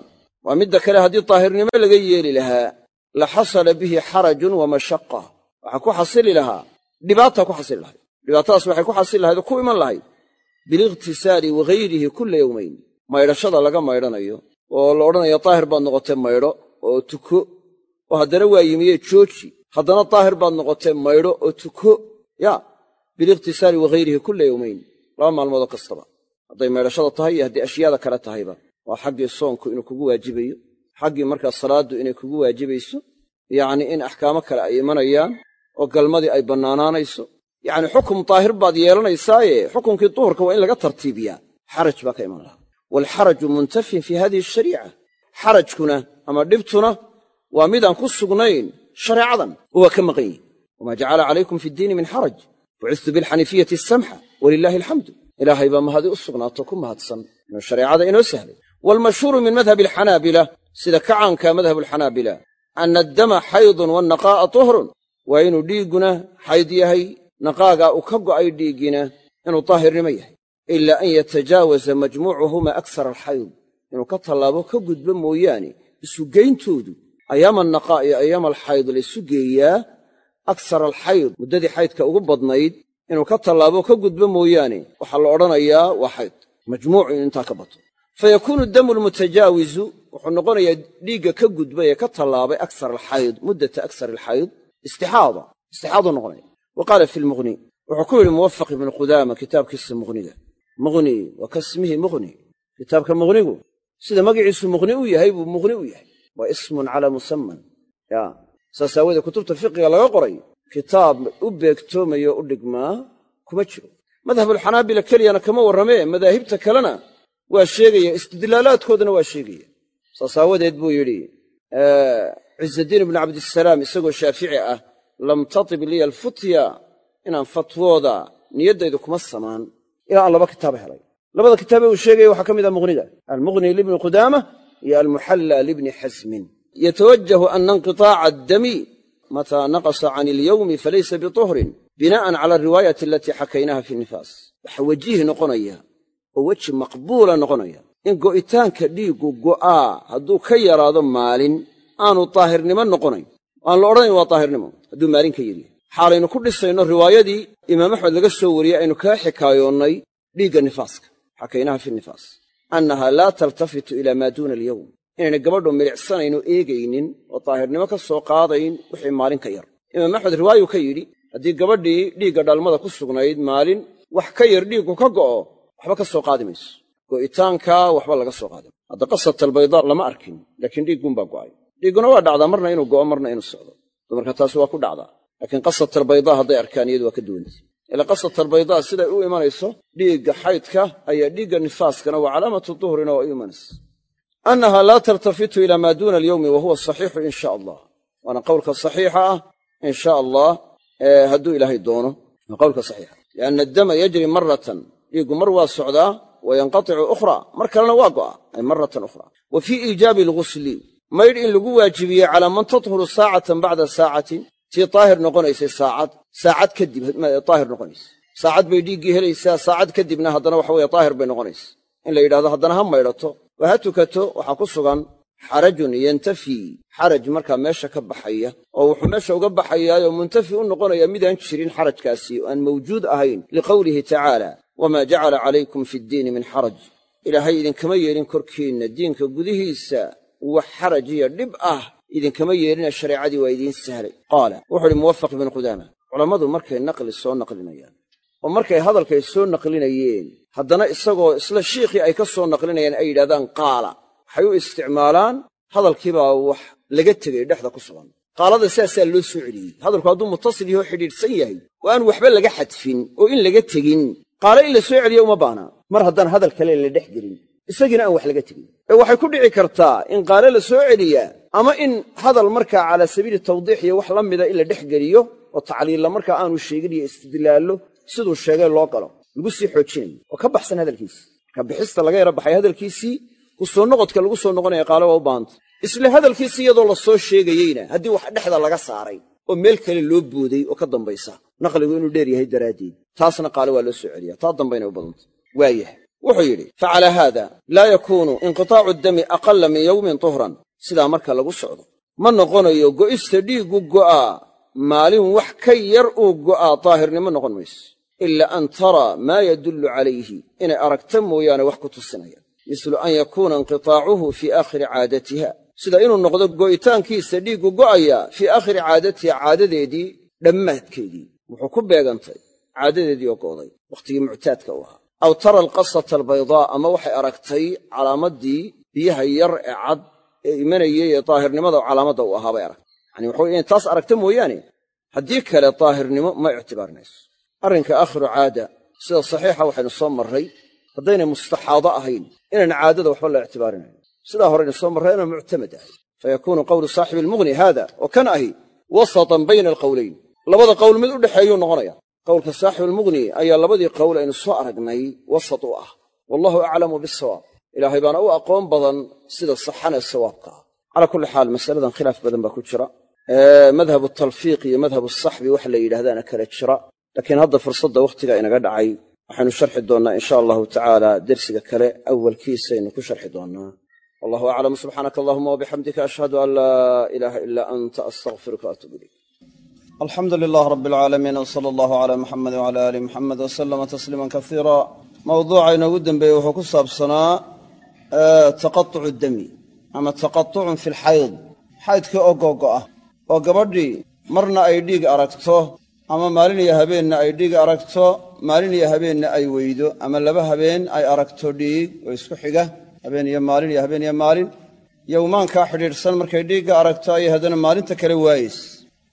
[SPEAKER 1] waa midda kale haddii daahirnimo laga yeeli lahaa la xasala bihi xarajun wa mashaqa waxaa ku xasili lahaa dhibaata ku xasili lahayd. Dhibaatadaas waxay ku xasili lahayd oo ku iman lahayd. Biliikhtisaali wagayrihi kulla yowmayn maydhashada laga maydhanayo oo la odhanayo daahir baad noqotee maydho oo tuko. Oo haddana waa yimiye jooji. Haddana daahir baad noqotee maydho oo tuko. Ya biliikhtisaali wagayrihi kulla yowmayn laba maalmoodoo kastaba. Hadday maydhashada tahay iyo haddii ashyaada kale tahayba waa xaggii soonku inuu kugu waajibayo. Xaggii markaa salaaddu inay kugu waajibayso. Yacni in axkaamo kale ay imanayaan oo galmadii ay bannaanaanayso. Yacni xukum daahir baad yeelanaysaaye xukumkii duhurka waa in laga tartiibiyaa. Xaraj baa ka iman lahaa. Waalxaraju muntafin fii hadihi ashariica xarajkuna ama dhibtuna waa midaan ku sugnayn shareecadan. Oo waa ka maqan yihi wamaa jacala calaykum fi ddiini min xaraj. Bucistu bilxanifiyati asamxa walilaahi alxamdu. Ilaahay baa mahadi u sugnaato ku mahadsan inuu shareecada inoo sahlay. Waalmashhuuru min madhabi alxanaabila. Sida ka caanka madhabu alxanaabila ana addama xaydun wannaqaa'a tuhrun. Waa inuu dhiigguna xayd yahay. Naqaagaa uu ka go'ay dhiiggiina inuu daahirnimo yahay. Ilaa an yatajaawaza majmuucuhuma aksara alxayd inuu ka tallaabo ka gudbo mooyaane. Isugeyntoodu ayaama naqaa iyo ayaama alxayd laysu geeyaa aksara alxayd muddadii xaydka ugu badnayd inuu ka tallaabo ka gudbo mooyaane. Waxaa la odhanayaa waa xayd. Majmuucu inuu intaa ka bato. Fa yakuunu damu almutajaawizu wuxuu noqonayaa dhiigga ka gudbay ee ka tallaabay aksar alxayd muddata aksar alxayd istixaada. Istixaaduu noqonaya. Wa qaala fi lmughni wuxuu ku yidhi muwafaq ibnu qudaama kitaabkiisa mughniga. Mughni wa kasmihi mughni. Kitaabka mughnigu sida magiciisu mughni u yahay buu mughni u yahay. Waa ismun calaa musamman. Ya. Saas aawoodee kutubta fiqiga laga qoray kitaab u beegtoomayo u dhigmaa kuma jiro. Madhabulxanaabila keliyana kama warramee madaahibta kalena waa sheegaya istidlaalaadkoodana waa sheegaya. Saas aawadeed buu yidhi ciizaddiin ibnu cabdisalaam isagoo shaafici ah lam tatib liya alfutya inaan fatwooda niyaddaydu kuma samaan. Ilaa aan laba kitaab helay labada kitaabe uu sheegaya waxaa ka mid ah mughniga almughni libni qudaama iyo almuxalla libni xasmin. Yatawajahu ana inqitaaca addami mataa naqasa can ilyowmi falaysa bituhrin binaa'an cala alriwaayati alatii xakaynaha fi nifaas. Waxa wejihi noqonaya oo weji maqbuula noqonaya. In go'itaanka dhiiggu go'aa hadduu ka yaraado maalin aanu daahirnimo noqonayn. Aan la odhanayn waa daahirnimo hadduu maalin ka yaryahay xaalaynu ku dhisayno riwaayadii imaam axmed laga soo wariyey aynu kaga xikaayoonnay dhiigga nifaaska xakaynaha fi nifaas. Annaha laa taltafitu ilaa maa duuna alyowm inayna gabadhu milicsanayn oo eegaynin oo daahirnimo ka soo qaadayn wixii maalin ka yar. Imaam axmed riwaayuu ka yidhi haddii gabadhii dhiigga dhalmada ku sugnayd maalin wax ka yar dhiiggu ka go'o waxba ka soo qaadi mayso. Go'itaanka waxba laga soo qaadi. Hadda qasatalbaydaa lama arkin laakiin dhiiggunbaa go'ay. Dhiigguna waa dhacdaa marna inuu go'o marna inuu socdo. Dumarka taasi waa ku dhacdaa. Laakiin qasatalbaydaa hadday arkaan iyadu waa ka duwanta ila qasatalbaydaa siday u imanayso dhiigga xaydka ayaa dhiigga nifaaskana waa calaamatu duhrina waa u annaha laa taltafitu ilaa maa duuna alyowmi wa saxiixu in sha allah. Waana qowlka saxiixa ah in sha allah hadduu ilaahay doono. Waa qowlka saxiixa. Lianna addama yajri maratan dhiiggu mar waa socdaa wa yanqaticu mar kalena waa go'a ay maratan ukhraa wa fii iijaabi algusli maydh in lagu waajibiyey calaa man tathuru saacatan bacda saacatin tii daahir noqonaysay saacad. Saacad kadib daahir noqonaysa saacad bay dhiiggii helaysaa saacad kadibna haddana waxa weye daahir bay noqonaysa in la yidhahdo haddana ha maydhato. Oo ha tukato waxaa ku sugan xarajun yantafii xaraj markaa meesha ka baxaya oo wuxuu meesha uga baxayaayoo muntafi u noqonaya midaan jirin xarajkaasi oo aan mawjuud ahayn liqowlihi tacaala wamaa jacala calaykum fi ddiini min xaraj. Ilaahay idinkama yeelin korkiinna diinka gudihiisa wax xaraj iyo dhib ah idinkama yeelina shareecadii waa idiin sahlay qaala wuxuu uhi muwafaq ibnu qudaama culammadu markay naqli soo naqlinayaan oo markay hadalkay soo naqlinayeen haddana isagoo isla shiikhii ay ka soo naqlinayaan ay yidhahdaan qaala waxay u isticmaalaan hadalkiibaa wax laga tegay dhexda ku sugan. Qaalada sidaasaa loo soo celiyey. Hadalku hadduu mutasil yahoo xidhiidhsan yahay oo aan waxba laga xadfin oo in laga tegin. Qaalo in la soo celiya uma baana mar haddaan hadal kale la dhex gelin isagiina aan wax laga tegin. Ee waxay ku dhici kartaa in qaalo la soo celiyaa ama in hadal markaa calaa sabiili tawdiix iyo wax la mida in la dhex oo tacliilla markaa aanu sheegin iyo istidlaallo siduu sheegay loo galo lagu sii xoojinayo oo ka baxsan hadalkiisii marka bixista laga yara baxay hadalkiisii ku soo noqodka lagu soo noqonaya qaalo waa u baahanta isla hadalkiisii iyadoo la soo sheegayeyna haddii wax dhexda laga saaray oo meel kale loo booday oo ka dambaysa naqligu inuu dheer yahay daraaddeed. Taasna qaalo waa loo soo celiya taa dambayna u badanta waayahay. Wuxuu yidhi facalaa haada laa yakuunu inqitaacu dami aqalla min yowmin tuhran sidaa marka lagu socdo. Ma noqonayo go'ista dhiiggu go'aa maalin wax ka yar uu go'aa daahirnimo noqon mayso ila an taraa maa yadullu calayhi inay aragta mooyaane wax ku tusinaya. Mislu an yakuuna inqitaacuhu fii aakhiri caadatiha. Sida inuu noqdo go'itaankiisa dhiiggu go'aya fii aakhiri caadatiha caadadeedii dhammaadkeedii. Wuxuu ku beegantay caadadeedii oo go'day wakhtigii muctaadka u ahaa. Aw tara alqasata albaydaa ama waxay aragtay calaamaddii biyaha yar ee cad ee imanayey ee daahirnimada calaamadda u ahaa bay aragtay. Yani waxa weye inay taas aragta mooyaane haddii kale daahirnimo ma ictibaarinayso arrinka aakhiru caada sida saxiixa waxaynu soo marray haddaynay mustaxaado ahayn inaan caadada waxba la ictibaarinayn. Sidaa horeynu soo marray inaan muctamad ahay. Fayakuunu qowlu saaxibi almughni haada oo kan ahi wasatan bayna alqowlayn labada qowl mid u dhexeeyuu noqonaya. Qowlka saaxibu almughni ayaa labadii qowl aynu soo aragnay wasat u ah. Wallahu aclamu bisawaab ilaahay baana u aqoon badan sida saxan ee sawaabka. Ah calaa kulli xaal masaladan khilaaf badan baa ku jira. Madhabu talfiiq iyo madhabu saxbi waxa la yidhahdaana kala jira. Laakiin hadda fursadda wakhtiga inaga dhacay waxaynu sharxi doonnaa in sha allahu tacaala dersiga kale awalkiisaynu ku sharxi doonnaa. Wallahu aclam subxaanaka allahuma wabixamdika ashhadu an laa ilaaha ilaa anta astaqfiruka waatuub ilayk. Alxamdu lilah rab alcaalamiin wsala allahu cala muxamed wcala aali muxamed wasalama tasliiman kasiira mawduuca inoogu dembeeyey wuxuu ku saabsanaa taqatucu dami ama taqatucun fi lxayd xaydkii oo googo'ah oo gabadhii marna ay dhiig aragto ama maalin iyo habeenna ay dhiig aragto maalin iyo habeenna ay weydo ama laba habeen ay aragto dhiig oo isku xiga habeen iyo maalin iyo habeen iyo maalin yowmaankaa xidhiidhsan markay dhiigga aragto ayay haddana maalinta kale waayeys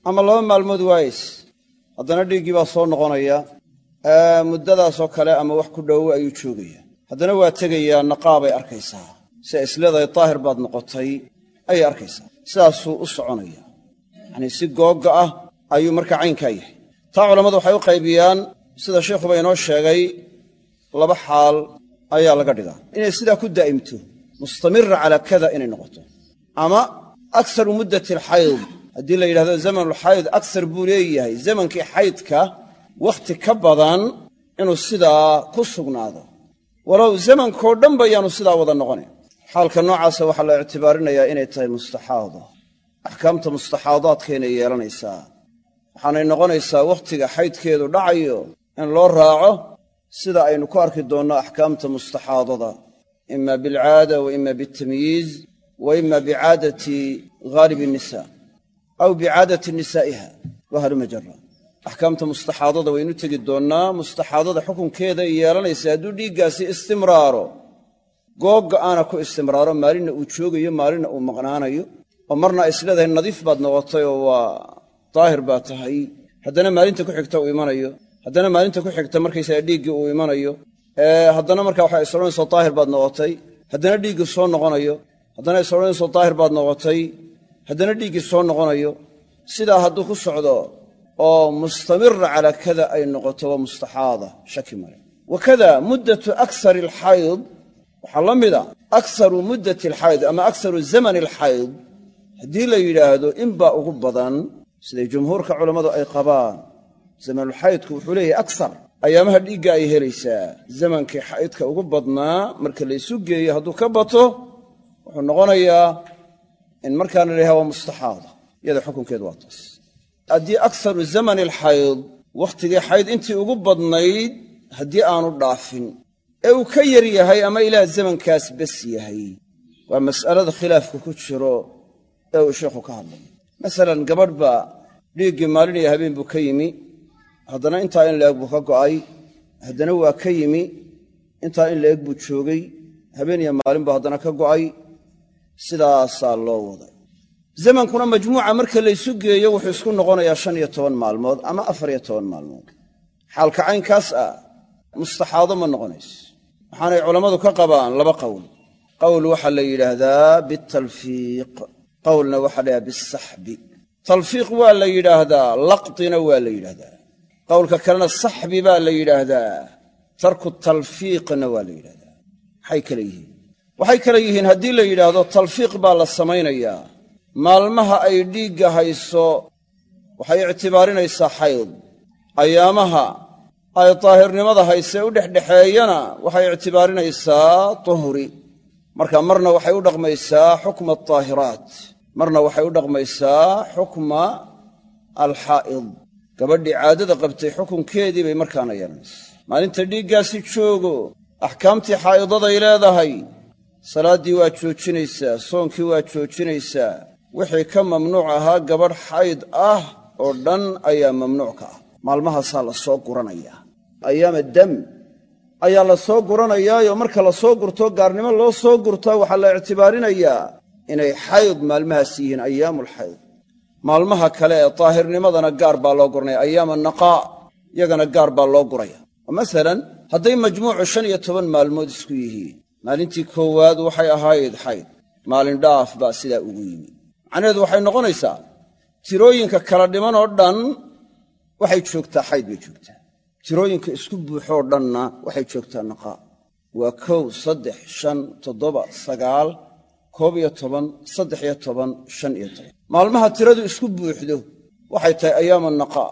[SPEAKER 1] ama laba maalmood waayeys haddana dhiiggii baa soo noqonaya muddadaasoo kale ama wax ku dhowo ayuu joogaya haddana waa tegayaa naqaabay arkaysaa. Si ay isleedahay daahir baad noqotay ayay arkaysaa. Sidaasuu u soconaya. Yacnii si googga ah ayuu markaa caynkaa yahay. Taa culammadu waxay u qaybiyaan sida sheikhuba inoo sheegay laba xaal ayaa laga dhigaa. Inay sidaa ku daa'imto mustamira calaa kada inay noqoto. Ama akharu muddati alxayd haddii la yidhahdo zamanulxayd aksar buu leeyahay. Zamankii xaydka wakhti ka badan inuu sidaa ku sugnaado walow zamankoo dhan ba yaanu sidaa wada noqonayn xaalka noocaasa waxaa la ictibaarinayaa inay tahay mustaxaado. Axkaamta mustaxaadaadkaynay yeelanaysaa. Waxaanay noqonaysaa wakhtiga xaydkeedu dhacayo in loo raaco sida aynu ku arki doonno axkaamta mustaxaadada. Ima bilcaada wa ima bitamyiiz wa ima bicaadati haalibi nisa aw bicaadati nisaa'iha. Wahaluma jara axkaamta mustaxaadada waynu tegi doonnaa mustaxaadada xukunkeeda ay yeelanaysa hadduu dhiiggaasi istimraaro googga aana ku istimraaro maalinna uu joogayo maalinna uu maqnaanayo oo marna ay isleedahay nadiif baad noqotay oo waa daahir baa tahay. Haddana maalinta ku xigta uu imanayo haddana maalinta ku xigta markaysaga dhiiggii uu imanayo haddana markaa waxay is odhanayso daahir baad noqotay haddana dhiiggii soo noqonayo haddana is odhanayso daahir baad noqotay haddana dhiiggii soo noqonayo sidaa hadduu ku socdo oo mustamira calaa kada ay noqoto waa mustaxaada shaki male. Wakada muddatu aksari alxayd waxaa la mida aksaru muddati alxayd ama aksaru zamani alxayd haddii la yidhaahdo inbaa ugu badan siday jumhuurka culammadu ay qabaan zamanulxaydku wuxuu leeyahay aksar ayaamaha dhiigga ay helaysaa zamankii xaydka ugu badnaa marka la ysu geeyo hadduu ka bato wuxuu noqonayaa in markaana la waa mustaxaada iyada xukunkeedu waa taas haddii aksaru zamani alxayd wakhtigii xayd intii ugu badnayd haddii aanu dhaafin ee uu ka yar yahay ama ilaah zamankaas bes yahay waa mas'alada khilaafku ku jiro ee uu sheikhu ka hadlay. Masalan gabadh baa dhiiggii maalin iyo habeen buu ka yimi. Haddana intaa in la-eg buu ka go'ay. Haddana waa ka yimi. Intaa in la-eg buu joogay. Habeen iyo maalin buu haddana ka go'ay. Sidaasaa loo waday zamankuna majmuuca marka laysu geeyo wuxuu isku noqonayaa shan iyo toban maalmood ama afar iyo toban maalmood. Xaalka caynkaas ah mustaxaado ma noqonayso waxaanay culammadu ka qabaan laba qowl qowl waxaa la yidhaahdaa bitalfiiq. Qowlna waxaa la bisaxbi talfiiq waa la yidhaahdaa laqdina waa la yidhaahdaa. Qowlka kalena saxbi baa la yidhaahdaa tarku talfiiqna waa la yidhahdaa maxay kale yihiin? Waxay kale yihiin haddii la yidhaahdo talfiiq baa la samaynayaa maalmaha ay dhiigga hayso waxay ictibaarinaysaa xayd. Ayaamaha ay daahirnimada haysee u dhexdhexeeyana waxay ictibaarinaysaa tuhri marka marna waxay u dhaqmaysaa xukma aldaahiraat marna waxay u dhaqmaysaa xukma alxaa'id. Gabadhii caadada qabtay xukunkeedii bay markaana yeelanaysaa maalinta dhiiggaasi joogo axkaamtii xaa'idaday leedahay. Salaaddii waa joojinaysaa soonkii waa joojinaysaa wixii ka mamnuuc ahaa gabadh xayd ah oo dhan ayaa mamnuuc ka ah. Maalmahaasaa la soo guranayaa. Ayaama dam ayaa la soo guranayaayo. Marka la soo gurto gaarnimo loo soo gurtaa waxaa la ictibaarinayaa inay xayd maalmahaas yihiin ayaamulxayd maalmaha kale ee daahirnimadana gaar baa loo guranaya. Ayaama naqaa yagana gaar baa loo guraya. Oo masalan hadday majmuucu shan iyo toban maalmood isku yihiin maalintii koowaad waxay ahayd xayd. Maalin dhaaf baa sidaa ugu yimi macnaheedu waxay noqonaysaa tirooyinka kala dhiman oo dhan waxay joogtaa xayd bay joogtaa. Tirooyinka isku buuxoo dhanna waxay joogtaa naqaa waa kow saddex shan toddoba sagaal koob iyo toban saddex iyo toban shan iyo toban. Maalmaha tiradu isku buuxdo waxay tahay ayaama naqaa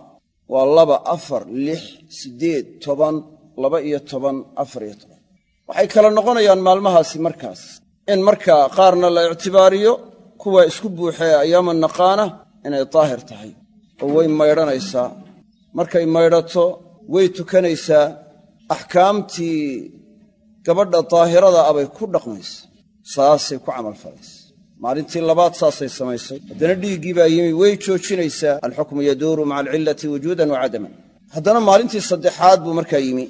[SPEAKER 1] waa laba afar lix siddeed toban laba iyo toban afar iyo toban. Waxay kala noqonayaan maalmahaasi markaas. In markaa qaarna la ictibaariyo kuwa isku buuxee ayaama naqaana inay daahir tahay oo way maydhanaysaa. Markay maydhato way tukanaysaa. Axkaamtii gabadha daahirada ah bay ku dhaqmaysa saasay ku camalfalaysa maalintii labaad saasay samaysay. Haddana dhiiggii baa yimi way joojinaysaa. Alxukmu yaduuru maca alcillati wujuudan wa haddana maalintii saddexaad buu markaa yimi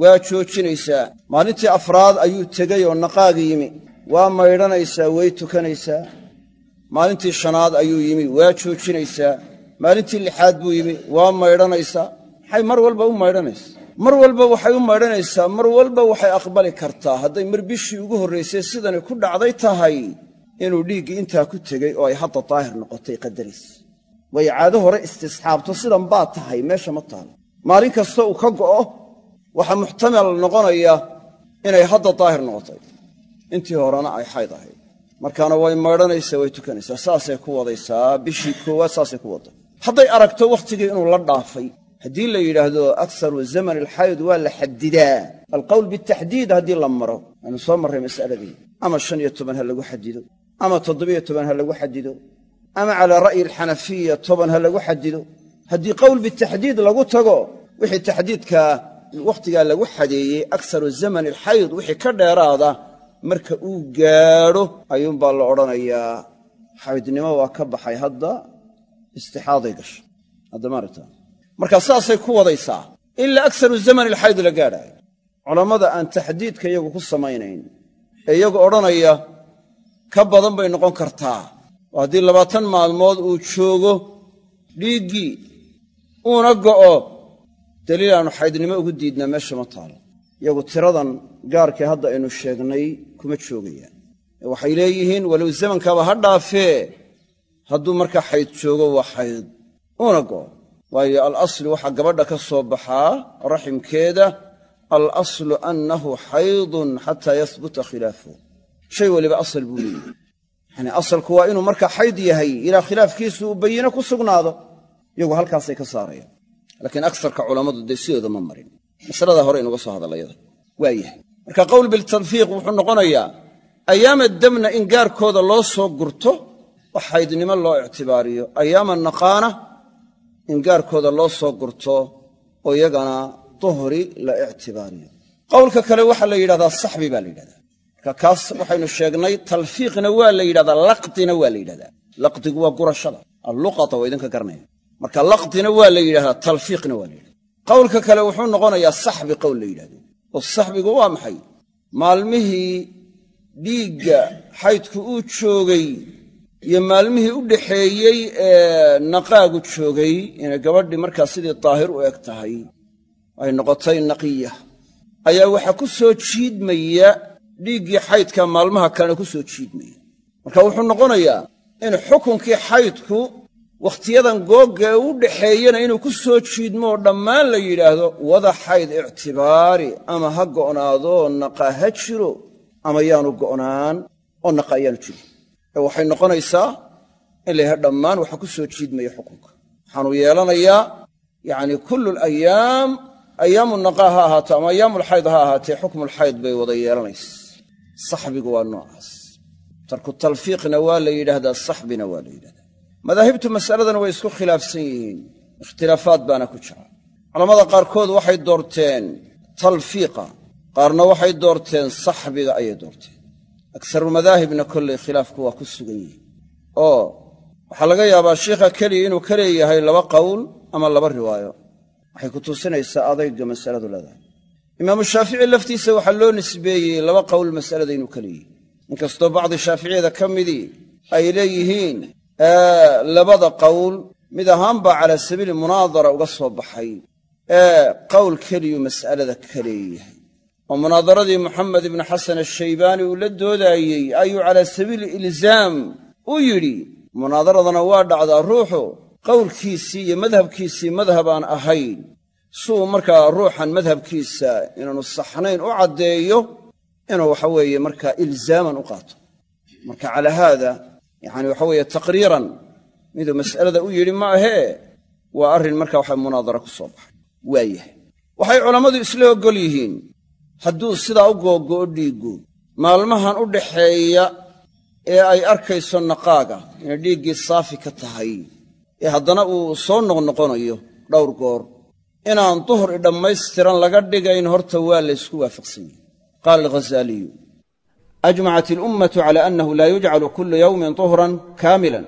[SPEAKER 1] waa joojinaysaa. Maalintii afraad ayuu tegey oo naqaagi yimi waa maydhanaysaa way tukanaysaa maalintii shanaad ayuu yimi waa joojinaysaa maalintii lixaad buu yimi waa maydhanaysaa maxay mar walba u maydhanaysaa mar walba waxay u maydhanaysaa mar walba waxay aqbali kartaa. Hadday mar bishii ugu horraysay sidani ku dhacday tahay inuu dhiiggii intaa ku tegey oo ay hadda daahir noqotay qadaraysa way caado hore istisxaabto sidan baa tahay meesha ma taalo maalin kasta uu ka go'o waxaa muxtamal noqonaya inay hadda daahir noqotay. Intii horena ay xayd ahayd markaana way maydhanaysaa way tukanaysaa. Saasay ku wadaysaa bishii koowaad saasay ku waday. Hadday aragto wakhtigii inuu la dhaafay haddii la yidhaahdo aksaru zamani alxayd waa la xadidaa alqowl bitaxdiid haddii la maro waanu soo marray mas'aladii. Ama shan iyo toban ha lagu xadido ama toddobiyo toban ha lagu xadido ama calaa ra'yi alxanafiya toban ha lagu xadido haddii qowl bitaxdiid lagu tago wixii taxdiidkaa wakhtigaa lagu xadeeyey aksaru zamani alxayd wixii ka dheeraada marka uu gaadho ayuunbaa la odhanayaa xaydnimo waa ka baxay hadda istixaaday gashay. Hadda maaragta. Marka saasay ku wadaysaa ilaa aksaru zamani alxayd la gaadhaayo culammada aan taxdiidka iyagu ku samaynayn ee iyagu odhanaya ka badan bay noqon kartaa. Haddii labaatan maalmood uu joogo dhiiggii uuna go'o daliil aanu xaydnimo ugu diidnaa meesha ma taalo. Iyagu tiradan gaarkii hadda aynu sheegnay kuma joogayaan. Waxay leeyihiin walow zamankaaba ha dhaafee hadduu markaa xayd joogo waa xayd uuna go'o waayo alaslu waxaa gabadha ka soo baxaa raximkeeda alaslu annahu xaydun xataa yahbuta khilaafuhu shay weliba asal buu leeyahy yacanii asalku waa inuu markaa xayd yahay ilaa khilaafkiisu uu bayino ku sugnaado iyagu halkaasay ka saarayaan. Laakiin agsarka culammadu dee sidooda ma marin. Masaladaa hore inuga soo hadallayada waa yahay marka qowl biltanfiiq wuxuu noqonayaa ayaama damna in gaarkooda loo soo gurto oo xaydnimo loo ictibaariyo. Ayaama naqaana in gaarkooda loo soo gurto oo iyagana duhri la ictibaariyo. Qowlka kale waxaa la yidhahdaa saxbi baa la yidhahdaa. Marka kaas waxaynu sheegnay talfiiqna waa la yidhahdaa laqdina waa la yidhahdaa. Laqdigu waa gurashada alluqata waa idinka garanaya. Marka laqdina waa la yidhahdaa talfiiqna waa la yidhahdaa. Qowlka kale wuxuu noqonayaa saxbi qowl la yidhahdo oo saxbigu waa maxay? Maalmihii dhiigga xaydku uu joogay iyo maalmihii u dhaxeeyey ee naqaagu joogay inay gabadhii markaa sidii daahir u eg tahay ay noqotay naqiya ayaa waxaa ku soo jiidmaya dhiiggii xaydka maalmaha kalena ku soo jiidmaya. Marka wuxuu noqonayaa in xukunkii xaydku wakhtiyadan googga ee u dhaxeeyana inuu ku soo jiidmo oo dhammaan la yidhaahdo wada xayd ictibaari ama ha go'naadoo naqa ha jiro ama yaanu go'naan oo naqa ayaanu jirin. Ee waxay noqonaysaa in la yidhahdo dhammaan waxa ku soo jiidmaya xukunka. Waxaanu yeelanayaa yacni kullu alayaam ayaamu naqaa ha ahaato ama ayaamulxayd ha ahaatee xukmulxayd bay wada yeelanaysa saxbigu waa noocaas. Tarku talfiiqna waa la yidhaahdaa saxbina waa la yidhahdaa madaahibtu mas'aladana way isku khilaafsan yihiin. Ikhtilaafaad baana ku jira. Culammada qaarkood waxay doorteen talfiiqa qaarna waxay doorteen saxbiga ayay doorteen. Akarulmadaahibna kollay khilaafku waa ku sugan yihiin oo waxaa laga yaabaa shiikha keliya inuu ka leeyahay laba qowl ama laba riwaayo. Waxay ku tusinaysaa adayga masaladu leedahay. Imaamu shaafici laftiisa waxaa loo nisbeeyey laba qowl mas'alada inuu ka leeyihi inkastoo bacdi shaaficiyada ka midii ay leeyihiin labada qowl mid ahaanbaa calaa sabiili munaadara uga soo baxay. Ee qowl keliyuu mas'alada ka leeyahay. Oo munaadaradii moxamed ibnu xasan ashaybaani uu la doodaayey ayuu calaa sabiili ilzaam u yidhi munaadaradana waa dhacdaa ruuxu qowlkiisii iyo madhabkiisii madhab aan ahayn. Suu markaa ruuxan madhabkiisa inaanu saxnayn u caddeeyo inuu waxa weeye markaa ilzaaman u qaato. Marka calaa haada yacani waxa weeye taqriiran. Miduu mas'alada u yidhi ma ahee waa arrin marka waxa munaadara ku soo baxay. Waayahay waxay culammadu isla oggol yihiin hadduu sidaa u googo'o dhiiggu maalmahan u dhaxeeya ee ay arkayso naqaaga inay dhiiggii saafi ka tahay ee haddana uu soo noqnoqonayo dhowr goor inaan duhri dhammaystiran laga dhigayn horta waa laysku waafaqsan yahay. Qaala alghazaaliyu ajmacat ilummatu cala annahu laa yujcalu kullu yowmin duhran kaamilan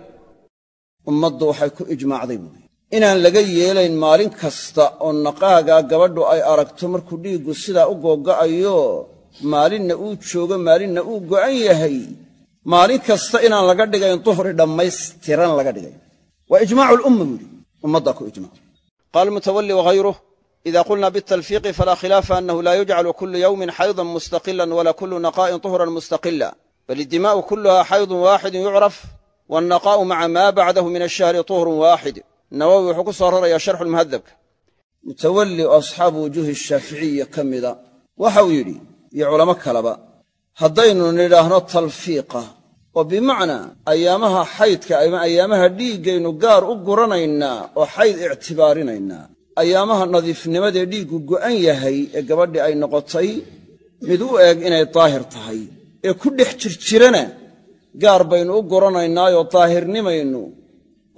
[SPEAKER 1] ummaddu waxay ku ijmaacday buuri inaan laga yeelayn maalin kasta oo naqaagaa gabadhu ay aragto markuu dhiiggu sidaa u googa'ayo maalinna uu joogo maalinna uu go'an yahay maalin kasta inaan laga dhigayn duhri dhammaystiran laga dhigayn waa ijmaacu lumma buuhi ummaddaa ku ida qulna bitalfiiqi falaa khilaafa annahu laa yujcalu kullu yowmin xaydan mustaqilan wala kullu naqaa'in duhran mustaqila bal iddimaa'u kulluha xaydun waaxidun yucraf wannaqaa'u maca maa bacdahu min ashahri tuhrun waaxid nawowi wuxuu ku soo rarayaa sharxu lmuhadabka mutawalli asxaabu wujuuhi shaaficiya ka mida waxau yidhi iyo culamo kaleba haddaynu nidhaahno talfiiqa oo bimacnaa ayaamaha xaydka ama ayaamaha dhiiggaynu gaar u guranaynaa oo xayd ictibaarinaynaa ayaamaha nadiifnimadee dhiiggu go'an yahay ee gabadhii ay noqotay mid u eeg inay daahir tahay. Ee ku dhex jirjirana gaar baynu u goranaynaayo daahirnimaynu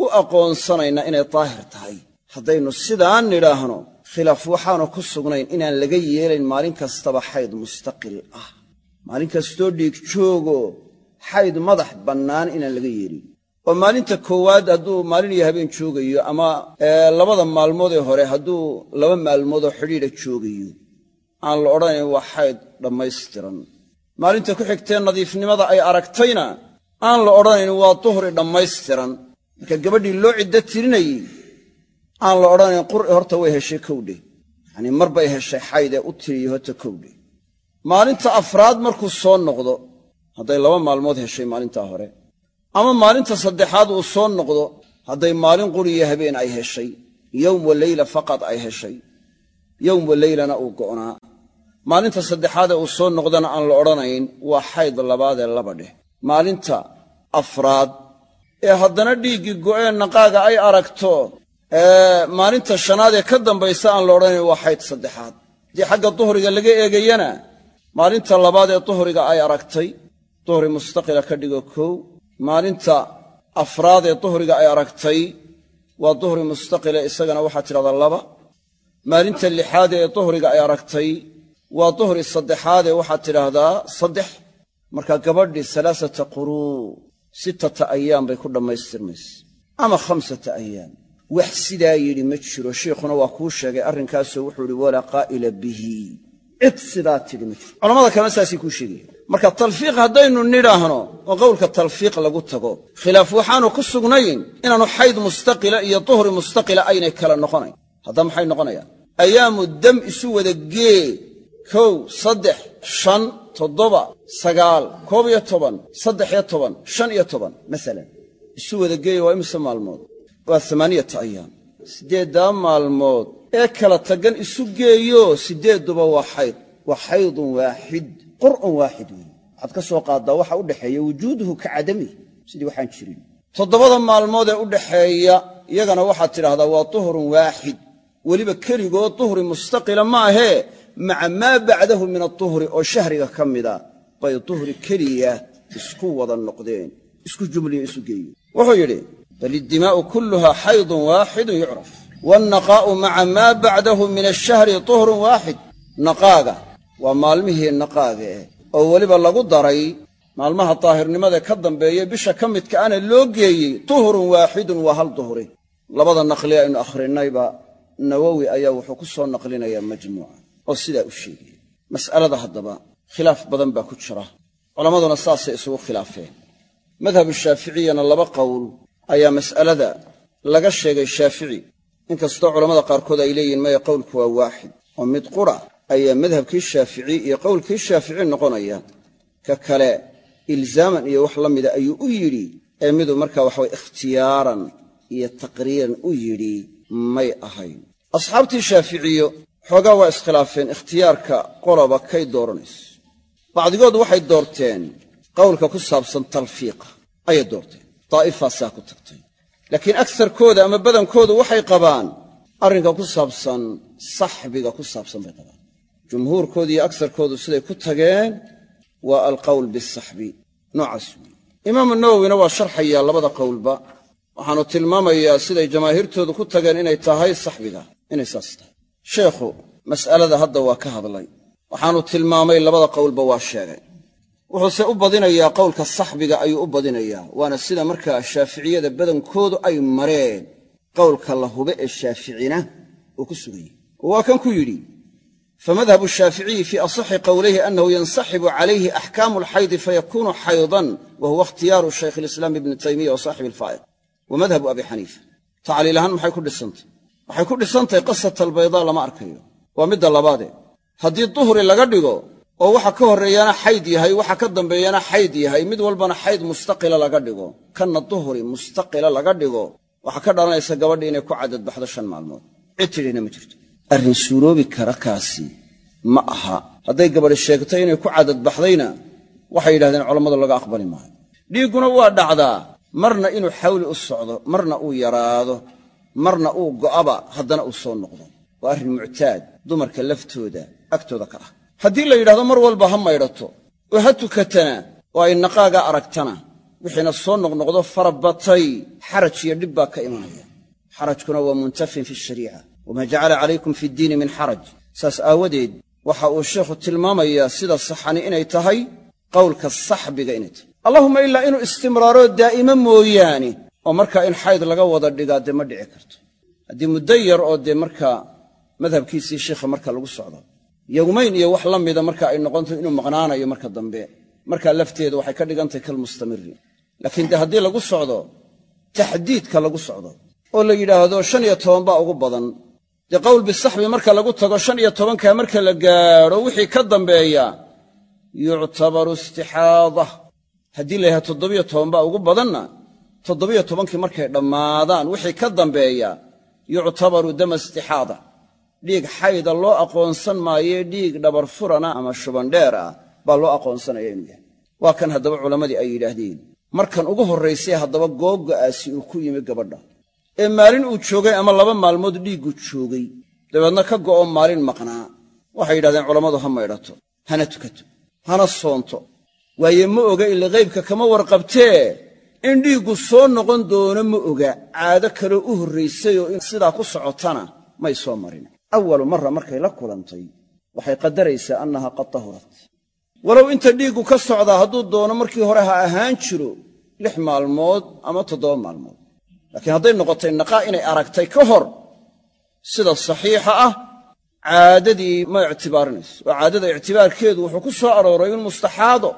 [SPEAKER 1] u aqoonsanaynaa inay daahir tahay. Haddaynu sidaan nidhaahno khilaaf waxaanu ku sugnayn inaan laga yeelayn maalin kastaba xayd mustaqil ah. Maalin kastoo dhiig joogo xayd madax bannaan inaan laga yeelin oo maalinta koowaad hadduu maalin iyo habeen joogayo ama labada maalmood ee hore hadduu laba maalmoodoo xidhiidha joogayo aan la odhanayn waa xayd dhammaystiran. Maalinta ku xigtee nadiifnimada ay aragtayna aan la odhanayn waa duhri dhammaystiran. Marka gabadhii loo ciddo tirinayey aan la odhanayn qur'i horta way heshay kowdhe yacanii mar bay heshay xayd ee u tiriyo horta kowdhe maalinta afraad markuu soo noqdo hadday laba maalmood heshay maalintaa hore ama maalinta saddexaad uu soo noqdo hadday maalin quriyo habeen ay heshay yowm wa leyla faqad ay heshay yowm wa leylana uu go'naa. Maalinta saddexaadee uu soo noqdana aan la odhanayn waa xayd labaadee laba dheh. Maalinta afraad ee haddana dhiiggii go'ee naqaaga ay aragto maalinta shanaad ee ka dambaysa aan la odhanayn waa xayd saddexaad. Haddii xagga duhriga laga eegayana maalinta labaad ee duhriga ay aragtay duhri mustaqila ka dhigo kow maalinta afraad ee duhriga ay aragtay waa duhri mustaqile isagana waxaa tidhahdaa laba. Maalinta lixaad ee duhriga ay aragtay waa duhri saddexaadee waxaad tidhaahdaa saddex. Marka gabadhii salaasata quruu sittata ayaam bay ku dhammaystirmaysa ama khamsata ayaam wax sidaa yidhi ma jiro. Sheikhuna waa kuu sheegay arrinkaasoo wuxuu idhi walaa qaa'ila bihi cid sidaa tidhi ma jiro culamada kalena saasay kuu sheegaya marka talfiiq haddaynu nidhaahno oo qowlka talfiiq lagu tago khilaaf waxaanu ku sugnayn inaanu xayd mustaqila iyo duhri mustaqila aynay kala noqonayn. Hadda maxay noqonayaan? Ayaamu dam isu wada gee kow saddex shan toddoba sagaal koob iyo toban saddex iyo toban shan iyo toban masalan. Isu wada geeya waa imise maalmood? Waa amaaniyata ayaam siddeeddaa maalmood ee kala taggan isu geeyo siddeedduba waa xayd waa xaydun waaxid qur'un waaxid weeye. Waxaad ka soo qaaddaa waxa u dhexeeya wujuuduhu ka cadami sidii waxaan jirin. Toddobada maalmood ee u dhaxeeya iyagana waxaad tidhaahdaa waa duhrun waaxid. Weliba keligood duhri mustaqila ma ahee maca maa bacdahu min aduhri oo shahriga ka mida bay duhri keliya isku wada noqdeen isku jumliyo isu geeyo. Wuxuu yidhi bal iddimaa'u kulluha xaydun waaxidun yucraf waalnaqaa'u maca maa bacdahu min ashahri duhrun waaxid naqaaga waa maalmihii naqaaga eh oo weliba lagu daray maalmaha daahirnimada ka dambeeye bisha ka midka ana loo geeyey duhrun waaxidun waa hal duhri labada naqli aynu akhrinnayba nawowi ayaa wuxuu ku soo naqlinayaa majmuuca oo sidaa u sheegaya mas'alada haddaba khilaaf badan baa ku jira culammaduna saasay isugu khilaafeen madhabu shaaficiyana laba qowl ayaa mas'alada laga sheegay shaafici inkastoo culammada qaarkood ay leeyihiin maya qowlku waa waaxid oo mid qura ayaa madhabkii shaafici iyo qowlkii shaafici noqonaya. Ka kale ilzaaman iyo wax la mida ayuu u yidhi ee miduu markaa waxaway ikhtiyaaran iyo taqriiran u yidhi may ahayn. Asxaabtii shaaficiyo xoogaa waa iskhilaafeen ikhtiyaarka qoloba kay dooranayso. Bacdigood waxay doorteen qowlka ku saabsan talfiiqa ayay doorteen daa'ifaasaa ku tagtay laakiin agsarkooda ama badankoodu waxay qabaan arrinka ku saabsan saxbiga ku saabsan bay qabaan. Jumhuurkoodu iyo agsarkoodu siday ku tageen waa alqowl bisaxbi noocaas weeye. Imaamu nawowina waa sharxayaa labada qowlba. Waxaanu tilmaamayaa siday jamaahiirtoodu ku tageen inay tahay saxbiga inay saas tahay. Sheekhu mas'alada hadda waa ka hadlay. Waxaanu tilmaamay labada qowlba waa sheegay wuxuuse u badinayaa qowlka saxbiga ayuu u badinayaa waana sida markaa shaaficiyada badankoodu ay mareen. Qowlka la hube ee shaaficina uu ku sugan yahy waa kan ku yidhi famadhabu shaaficiyi fii asaxi qowlayhi annahu yansaxibu calayhi axkaamu alxaydi fayakunu xaydan wa huwa ikhtiyaaru shaykh alislaam ibni taymiya wa saaxibi alfaa'iq. Wa madhabu abi xaniifa. Tacliil ahaan maxay ku dhisantay? Waxay ku dhisantahay qasata albaydaa lama arkayo. Waa midda labaadee haddii duhri laga dhigo oo waxa ka horreeyana xayd yahay waxa ka dambeeyana xayd yahay mid walbana xayd mustaqila laga dhigo kanna duhri mustaqila laga dhigo waxaa ka dhalanaysa gabadhii inay ku cadadbaxdo shan maalmood. Cid tidhina ma jirto. Arrin suuroobi kara kaasi ma aha. Hadday gabadhi sheegtay inay ku cadadbaxdayna waxay yidhahdeen culammadu laga aqbali maayo. Dhiigguna waa dhacdaa marna inuu xawli u socdo marna uu yaraado marna uu go'aba haddana uu soo noqdo. Waa arrin muctaad dumarka laftooda agtooda ka ah haddii la yidhahdo mar walba ha maydhato oo ha tukatana oo ay naqaaga aragtana wixiina soo noqnoqdo farabatay xaraj iyo dhib baa ka imanaya. Xarajkuna waa muntafin fi shariica. Wamaa jacala calaykum fi ddiini min xaraj. Saas aawadeed waxa uu sheikhu tilmaamayaa sida saxani inay tahay qowlka saxbiga inay tahay. Allahuma ilaa inuu istimraaroo daa'imo mooyaane oo markaa in xayd laga wada dhigaa dee ma dhici karto. Haddii muddo yar oo dee markaa madhabkiisii sheikha marka lagu socdo yowmayn iyo wax la mida marka ay noqonto inuu maqnaanayo marka dambe. Markaa lafteedu waxay ka dhigantahay kalmustamiri laakiin dee haddii lagu socdo taxdiidka lagu socdo oo la yidhaahdo shan iyo toban baa ugu badan. Dee qowl bisaxbi marka lagu tago shan iyo tobankaa marka la gaadho wixii ka dambeeya yuctabaru istixaada. Haddii la yidhahdo toddobiyo toban baa ugu badanna toddobiyo tobankii markay dhammaadaan wixii ka dambeeya yuctabaru dama istixaada dhiig xayda loo aqoonsan maayee dhiig dhabar furana ama shubandheer ah baa loo aqoonsanaya inuu waa kan haddaba culammadii ay yidhaahdeen. Markan ugu horraysay haddaba googa'aasi uu ku yimi gabadha. Ee maalin uu joogay ama laba maalmood dhiiggu joogay dabeedna ka go'o maalin maqnaa. Waxay yidhahdeen culammadu ha maydhato hana tukato hana soonto. Waaye ma oga ila qaybka kama warqabtee? In dhiiggu soo noqon doono ma oga. Caado kaloo u horraysayoo in sidaa ku socotana may soo marin awalu marra markay la kulantay waxay qadaraysaa annaha qad tahurat walow inta dhiiggu ka socdaa hadduu doono markii hore ha ahaan jiro lix maalmood ama toddoba maalmood laakiin hadday noqotay naqaa inay aragtay ka hor sida saxiixa ah caadadii ma ictibaarinayso oo caadada ictibaarkeedu wuxuu ku soo arooray in mustaxaado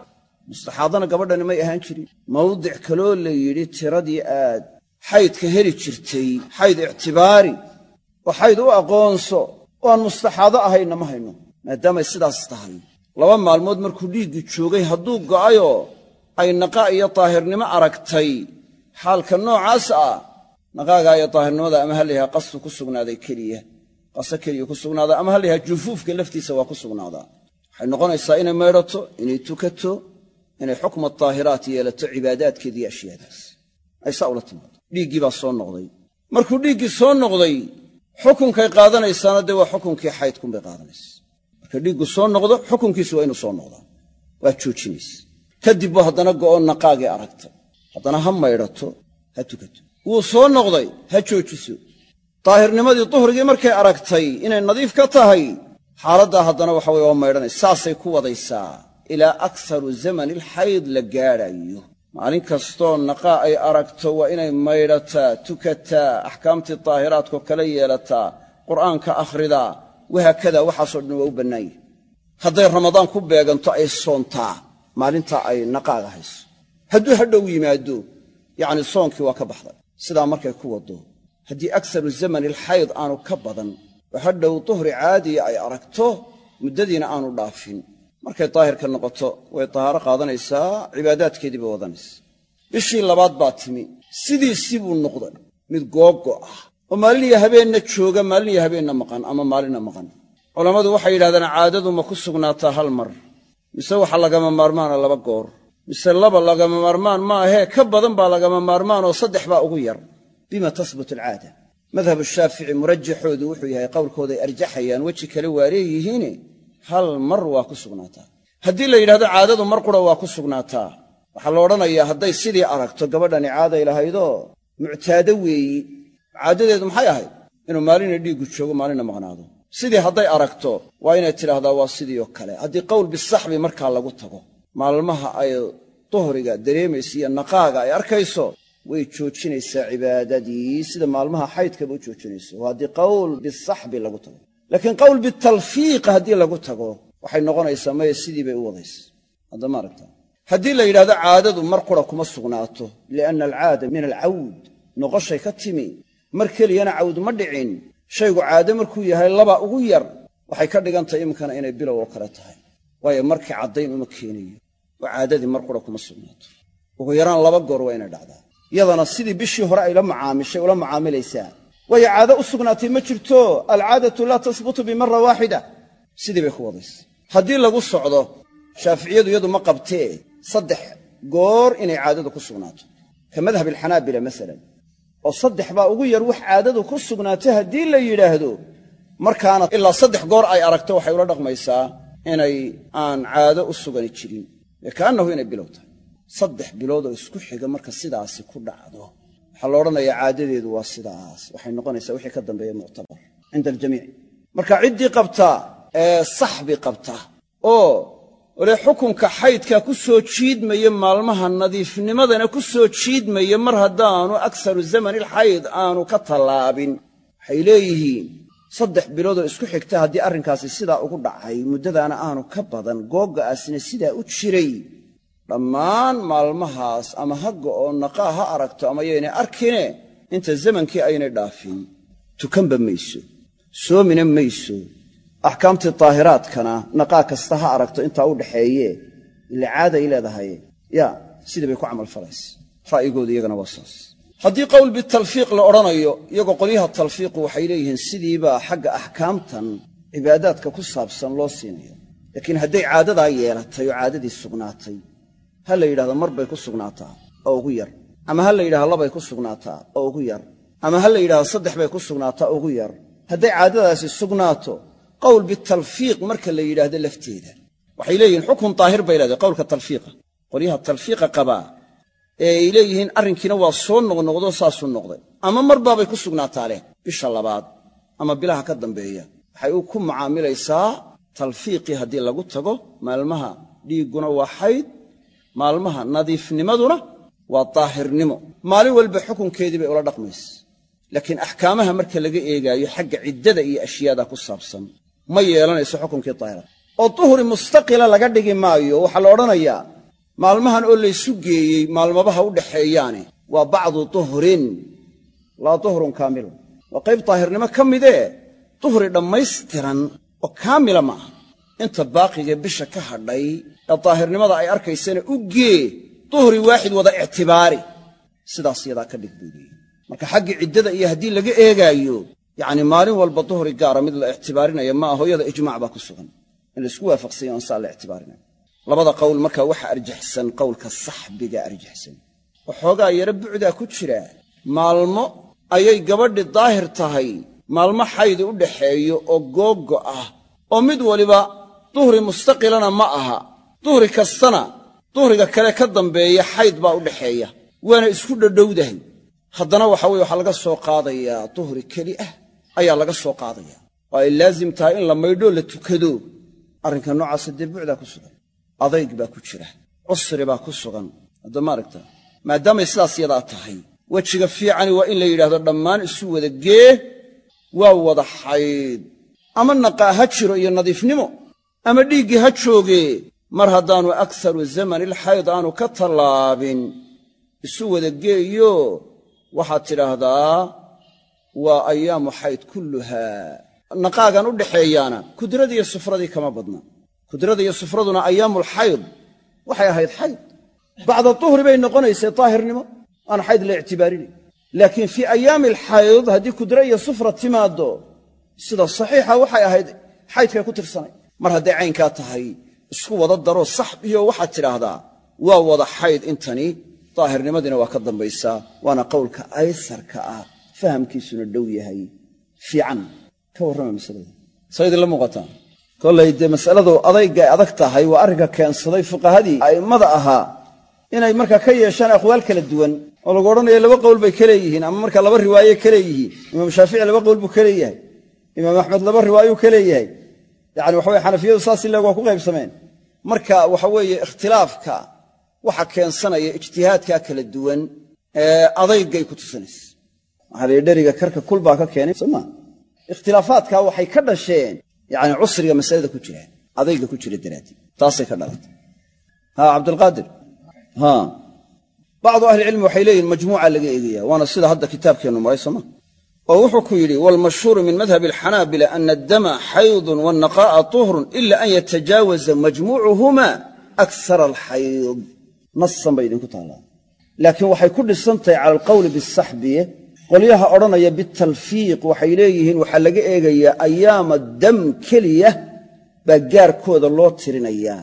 [SPEAKER 1] mustaxaadana gabadhani may ahaan jirin mawdic kaloo la yidhi tiradii aad xaydka heli jirtay xayd ictibaari oo xayd u aqoonso oo aan mustaxaado ahayna ma hayno maadaamay sidaas tahay. Laba maalmood markuu dhiiggii joogay hadduu go'ayoo ay naqaa iyo daahirnimo aragtay. Xaalka noocaas ah naqaagaa iyo daahirnimada ama ha layahaa qasu ku sugnaaday keliya. Qaso keliya ku sugnaadaa ama ha jufuufka laftiisa waa ku sugnaadaa. Waxay noqonaysaa inay maydhato inay tukato inay xukma daahiraat yeelato cibaadaadkeeda iyo ashyaadaas. Ay saa ula timaado. Dhiiggii baa soo noqday. Markuu dhiiggii soo noqday xukunkay qaadanaysaana dee waa xukunkii xaydkunbay qaadanaysa. Marka dhiiggu soo noqdo xukunkiisu waa inuu soo noqdaa waa joojinaysa kadib buu haddana go'o naqaagii aragta. Haddana ha maydhato ha tukato. Wuu soo noqday ha joojiso. Daahirnimadii duhrigii markay aragtay inay nadiif ka tahay xaaladdaa haddana waxa weye waa maydhanaysa saasay ku wadaysaa ilaa akharu zamani alxayd la gaadhayo maalin kastoo naqaa ay aragto waa inay maydhataa tukataa axkaamtii daahiraadkoo kala yeelataa qur'aanka akhridaa wahaakadaa waxaasoo dhan waa u bannaan yahi hadday ramadaan ku beeganto ay soontaa. Maalintaa ay naqaaga hayso. Hadduu hadhow yimaado yacni soonkii waa ka baxday. Sidaa markay ku waddo haddii aksaru zamani alxayd aanu ka badan oo hadhow duhri caadiya ay aragto muddadiina aanu dhaafin markay daahirka noqoto way tahaaro qaadanaysaa cibaadaadkeedii bay wadanaysa bishii labaad baa timi sidiisii buu noqday mid googo ah. Oo maalin iyo habeenna jooga maalin iyo habeenna maqan ama maalinna maqan. Culammadu waxay yidhahdaan caadadu ma ku sugnaataa hal mar. Mise waxa lagama maarmaana laba goor. Mise laba lagama maarmaan ma ahee ka badan baa lagama maarmaan oo saddex baa ugu yar. Bima tasbut alcaada madhabu shaafici murajaxoodu wuxuu yahay qowlkooday arjaxayaan weji kale waa leeyihiine hal mar waa ku sugnaataa. Haddii la yidhahdo caadadu mar qura waa ku sugnaataa waxaa la odhanayaa hadday sidii aragto gabadhani caaday lahaydoo muctaado weeyi. Caadadeedu maxay ahayd? Inuu maalina dhiiggu joogo maalina maqnaado. Sidii hadday aragto waa inay tidhaahdaa waa sidii oo kale. Haddii qowl bisaxbi markaa lagu tago maalmaha ay duhriga dareemaysa iyo naqaaga ay arkayso way joojinaysaa cibaadadii. Sida maalmaha xaydkaba u joojinayso waa haddii qowl bisaxbi lagu tago laakiin qowl bitalfiiq haddii lagu tago waxay noqonaysaa maya sidii bay u wadaysa haddama aragta. Haddii la yidhahdo caadadu mar qura kuma sugnaato lianna alcaada min alcawd noqoshay ka timi. Mar keliyana cawd ma dhicin. Shaygu caado markuu yahay laba ugu yar waxay ka dhigantahay iminkana inay bilow oo kale tahay. Waayo markii caddayn uma keenayo oo caadadii mar qura kuma sugnaato. Ugu yaraan laba goor waa inay dhacdaa. Yadana sidii bishii hore ayla macaamishay ula macaamilaysaa waayo caado u sugnaatay ma jirto alcaadatu laa tasbutu bimara waaxida sidii bay ku wadaysa haddii lagu socdo shaaficiyadu iyadu ma qabtee saddex goor inay caadadu ku sugnaato. Ka madhab alxanaabila masalan. Oo saddex baa ugu yar wax caadadu ku sugnaatay haddii la yidhaahdo markaana ilaa saddex goor ay aragto waxay ula dhaqmaysaa inay aan caado u sugani jirin. Ee kaannahu inay bilow tahay saddex bilood oo isku xiga marka sidaasi ku dhacdo waxaa la odhanayaa caadadeedu waa sidaas. Waxay noqonaysaa wixii ka dambeeya muctabar cinda aljamiic. Marka ciddii qabtaa ee saxbi qabta oo ole xukunka xaydkaa ku soo jiidmaya maalmaha nadiifnimadana ku soo jiidmaya mar haddaanu aksaru zamanilxayd aanu ka tallaabin. Waxay leeyihiin saddex biloodoo isku xigta haddii arrinkaasi sidaa ugu dhacay muddadaana aanu ka badan googga'aasina sidaa u jiray dhammaan maalmahaas ama hagga oo naqaa ha aragto ama yaynay arkine inta zamankii aynay dhaafin. Tukanba mayso. Soomina mayso. Axkaamtii daahiraadkana naqaa kasta ha aragto intaa u dhaxeeye. Ila caaday leedahay. Ya sidii bay ku camalfalaysa ra'yigooda iyagana waa saas. Haddii qowl bitalfiiq la odhanayo iyagoo qolyaha talfiiqu waxay leeyihiin sidiibaa xagga axkaamtan cibaadaadka ku saabsan loo siinaya laakiin hadday caadadaa yeelatay oo caadadii sugnaatay ha la yidhahdo mar bay ku sugnaataa oo ugu yar. Ama ha la yidhahdo labay ku sugnaataa oo ugu yar. Ama ha la yidhahdo saddex bay ku sugnaataa ugu yar. Hadday caadadaasi sugnaato qowl bitalfiiq marka la yidhaahdo lafteeda. Waxay leeyihiin xukun daahir bay leedahay qowlka talfiiqa. Qolyaha talfiiqa qabaa ee ay leeyihiin arrinkiina waa soo noqnoqdo saasuu noqday. Ama marbaabay ku sugnaataa leh bisha labaad ama bilaha ka dambeeya. Waxay u ku mucaamilaysaa talfiiqii haddii lagu tago maalmaha dhiigguna waa xayd maalmaha nadiifnimaduna waa daahirnimo. Maalin walba xukunkeedii bay ula dhaqmaysa. Laakiin axkaamaha marka laga eegaayo xagga ciddada iyo ashyaada ku saabsan ma yeelanayso xukunkii daahirada oo duhri mustaqila laga dhigi maayo waxaa la odhanayaa maalmahan oo laysu geeyey maalmabaha u dhaxeeyaane waa bacdu duhrin laa duhrun kaamilun. Waa qayb daahirnimo ka midee duhri dhammaystiran oo kaamila ma aha inta baaqiga bisha ka hadhay ee daahirnimada ay arkaysana u gee duhri waaxid wada ictibaari. Sidaas yadaa ka dhig buu marka xaggii ciddada iyo haddii laga eegaayo yacni maalin walba duhri gaara mid la ictibaarinaya ma hooyada ijmaac baa ku sugan. In la isku waafaqsanya on saa la ictibaarinayo labada qowl markaa waxa arjaxsan qowlka saxbiga arjaxsan waxoogaa yaro bucdaa ku jira maalmo ayay gabadhi daahir tahay maalmo xaydi u dhaxeeyo oo googgo ah oo mid waliba duhri mustaqilana ma aha. Duhri kastana duhriga kale ka dambeeya xayd baa u dhaxeeya. Waana isku dhadhowdahay. Haddana waxa weye waxaa laga soo qaadayaa duhri keli ah ayaa laga soo qaadaya oo ay laazim tahay in la maydhoo la tukado. Arrinka noocaasa dee ku sugan adayg baa ku jira cusri baa ku sugan. Hadda maaragta maadaamay sidaas yadaa tahay wejiga fiicani waa in la yidhahdo dhammaan isu wada gee waa wada xayd ama naqaa jiro iyo nadiifnimo ama dhiiggii ha joogee mar haddaannu akharu zamanilxayd aanu ka tallaabin. Isu wada geeyo waxaad tidhaahdaa waa ayaamu xayd kulluhaa naqaagan u dhaxeeyaana kudradiiyo sufradii kama badna. Kudrada iyo sufraduna ayaamulxayd waxay ahayd xayd. Bacda duhri bay noqonaysay daahirnimo aan xayd la ictibaarinay laakiin fii ayaami alxayd haddii kudra iyo sufra timaaddo sida saxiixa waxay ahayd xaydkay ku tirsanay mar hadday caynkaa tahay isku wada daroo saxbiyo waxaad tidhaahdaa waa wada xayd intani daahirnimadiina waa ka dambaysaa waana qowlka aysarka ah fahamkiisuna dhow yahay. Fiican. Ka warrama masalada. Saa idinla muuqataa masaladu adaygay adag tahay waa arrinka keensaday fuqahadii a'immada ahaa inay markaa ka yeeshaan aqwaal kala duwan oo lagu odhanayo laba qowl bay ka leeyihiin ama markaa laba riwaaye ka leeyihiin. Imaam shaafici laba qowl buu ka leeyahay. Imaam axmed laba riwaayuu ka leeyahay yacani waxa weye xanafiyadu saas ileeg waa ku qaybsameen. Marka waxa weeye ikhtilaafka waxa keensanaya ijtihaadkaa kala duwan ee adaygay ku tusinaysa. Waxaa dheriga karka kul baa ka keenay soo maa ikhtilaafaadkaa waxay ka dhasheen yacni cusriga masalada ku jira adayga ku jira daraaddeed. Taasay ka dhalatay. Haa cabdulqaadir. Haa bacdu ahlicilmi waxay leeyihiin majmuuca laga eegaya waana sida hadda kitaabkeennu maray sooma oo wuxuu ku yidhi waalmashhuuru min madhabi alxanaabila ana addama xaydun wannaqaa'a tuhrun ila an yatajaawaza majmuucuhuma aksara alxayd nasan bay idinku taallaa. Laakiin waxay ku dhisantahay cala alqowli bisaxbiye qolyaha odhanaya bitalfiiq waxay leeyihiin waxaa laga eegayaa ayaama dam keliya baa gaarkooda loo tirinayaa.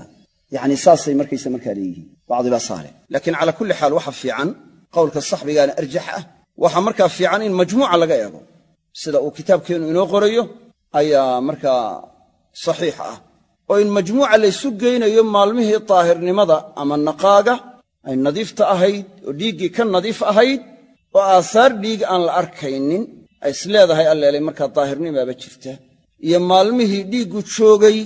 [SPEAKER 1] Yacni saasay markaysa markaa leeyihiin. Bacdibaa saale laakiin calaa kulli xaal waxa fiican qowlka saxbigaana arjax ah waxaa markaa fiican in majmuuca laga eego. Sida uu kitaabkeennu inoo qorayo ayaa markaa saxiix ah. Oo in majmuuca laysu geynayo maalmihii daahirnimada ama naqaaga ay nadiifta ahayd oo dhiiggii ka nadiif ahayd oo aasaar dhiig aan la arkaynin ay isleedahay alleelay markaa daahirnimaaba jirta. Iyo maalmihii dhiiggu joogay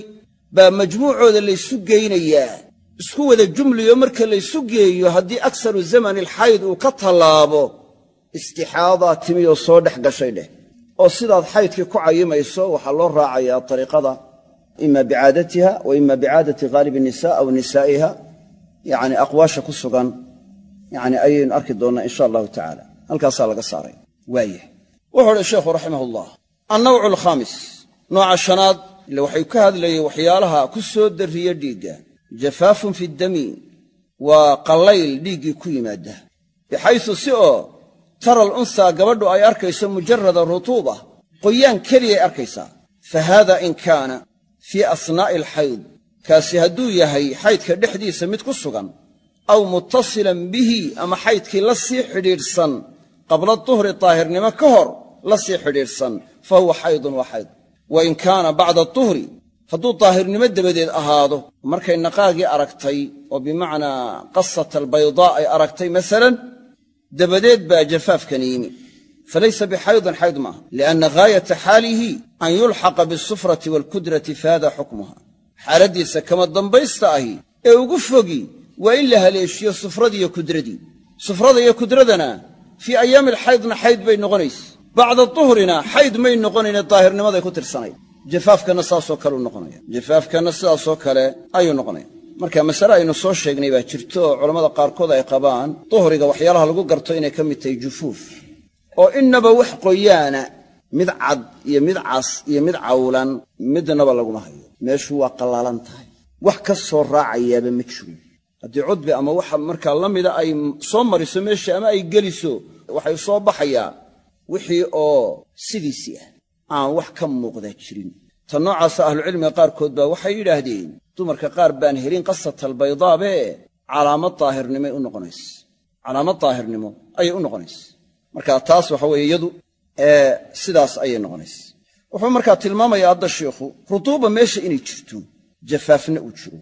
[SPEAKER 1] baa majmuucooda laysu geynayaa. Isku wada jumliyo marka laysu geeyo haddii aksaru zamani alxayd uu ka tallaabo istixaadaa timi oo soo dhex gashay dheh. Oo sidaad xaydkii ku cayimayso waxaa loo raacayaa ariiqada ima bicaadatiha wa ima bicaadati haalibi nisa aw nisaa'iha yani aqwaasha ku sugan. Yani ayaynu arki doonnaa insha allahu tacaala. Halkaasaa laga saaray. Waayah wuxuu uhi sheekhu raximahullah annawcu alkhaamis nooca shanaad ile waxay ka hadlayeen waxyaalaha ku soo darriya dhiigga. Jafaafun fi ddami waa qallayl dhiiggii ku yimaada. Bixaysu si oo tara alunsaa gabadhu ay arkayso mujarada rutuuba qoyaan keliyay arkaysaa fa haada in kaana fii asnaa'i alxayd kaasi hadduu yahay xaydka dhexdiisa mid ku sugan aw muttasilan bihi ama xaydkii la sii xidhiidhsan qabla duhri daahirnimo ka hor la sii xidhiidhsan fa huwa xaydun waa xayd. Wa in kaana bacda duhri hadduu daahirnimo dabadeed ahaado markay naqaagii aragtay oo bimacnaa qasata albaydaa ay aragtay masalan dabadeed baa jafaafkani yimi. Falaysa bixaydin xayd maaha lianna gaayata xaalihi an yulxaqa biasufrati waalkudrati fahada xukmuha. Xaaladdiisa kama dambaysta ahi ee ugu fogi waa in la haleeshiyo sufradiiyo kudradii. Sufrada iyo kudradana fii ayaami alxaydna xayd bay noqonayse bacda duhrina xayd may noqonayne daahirnimaday ku tirsanayd jafaafkanna saasoo kaleu noqonaya. Jafaafkanna sidaasoo kale ayuu noqonaya marka masale aynu soo sheegnay baa jirto oo culammada qaarkood ay qabaan duhriga waxyaalaha lagu garto inay ka mid tahay jufuuf. Oo innaba wax qoyaana mid cad iyo mid cas iyo mid cawlan midnaba laguma hayo. Meeshu waa qallaalan tahay. Wax ka soo raacayaaba ma jiro. Haddii cudbi ama waxa markaa la mida ay soo mariso meesha ama ay geliso waxay soo baxayaa wixii oo sidiisii ah. Aan wax ka muuqdaa jirin. Ta noocaasa ahlucilmiga qaarkood baa waxay yidhaahdeen dumarka qaar baan helin qasatalbaydaabe calaamad daahirnimoy u noqonaysa calaamad daahirnimo ayay u noqonaysa marka taas waxa weeye iyadu sidaas ayay noqonaysa wuxuu markaa tilmaamayaa hadda sheikhu rutuuba meesha inay jirto jafaafna uu jiro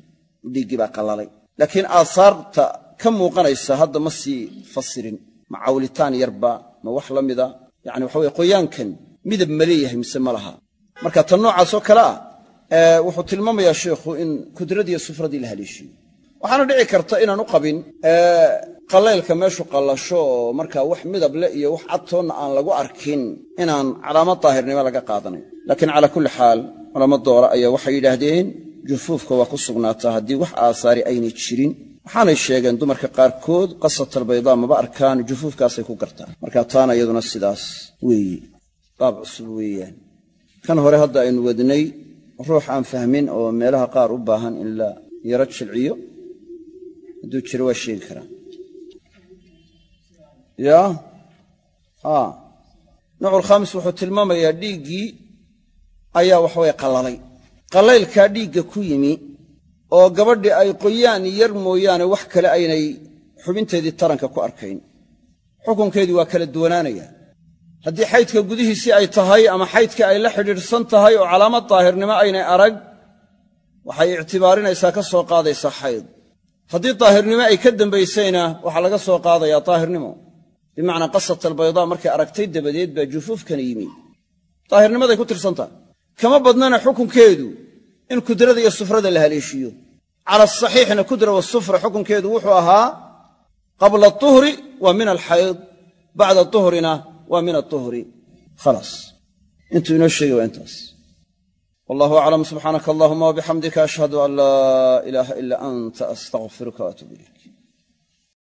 [SPEAKER 1] dhiiggii baa qallalay. Laakiin aasaarta ka muuqanaysa hadda ma sii fasirin ma cawlitaan yarba ma wax la mida yani waxa weye qoyaankan midab ma leeyahay mise ma laha. Marka tan noocaasoo kale ah wuxuu tilmaamayaa sheikhu in kudradiiyo sufradii la haleeshiyo waxaana dhici karta inaan u qabin qallaylka meeshu qallasho oo markaa wax midab leh iyo wax cadtoonna aan lagu arkin inaan calaamad daahirnimo laga qaadanayn laakiin calaa kulli xaal culamo doora ayaa waxay yidhaahdeen jufuufka waa ku sugnaataa haddii wax aasaari aynay jirin. Waxaanay sheegeen dumarka qaarkood qasatalbaydaa maba arkaan jufuufkaasay ku gartaan. Marka taana iyaduna sidaas weeye baab cusub weeyaan. Kan hore hadda aynu wadnay ruux aan fahmin oo meelaha qaar u baahan in la yaro jilciyo hadduu jiro waa sheegi karaa nooculkhaamis wuxuu tilmaamayaa dhiiggii ayaa waxaweye qallalay. Qallaylkaa dhiigga ku yimi oo gabadhii ay qoyaan yar mooyaane wax kale aynay xubinteedii taranka ku arkayn. Xukunkeedii waa kala duwanaanaya haddii xaydka gudihiisii ay tahay ama xaydkii ay la xidhiidhsan tahay oo calaamad daahirnimo aynay arag waxay ictibaarinaysaa ka soo qaadaysaa xayd. Haddii daahirnimo ay ka dambaysayna waxaa laga soo qaadayaa daahirnimo. Bimacnaa qasat albaydaa markay aragtay dabadeed baa jufuufkana yimi. Daahirnimaday ku tirsantaha kama badnana xukunkeedu in kudrada iyo sufrada la haleeshiiyo. Cala asaxiixna kudra wasufra xukunkeedu wuxuu ahaa qabla aduhri waa min alxayd. Bacda duhrina waa min aduhri khalaas intuu inoo sheegay waa intaas. Wallahu aclam subxaanaka allahuma wabixamdika ashhadu an laa ilaaha ila anta astaqfiruka waatuub ilayk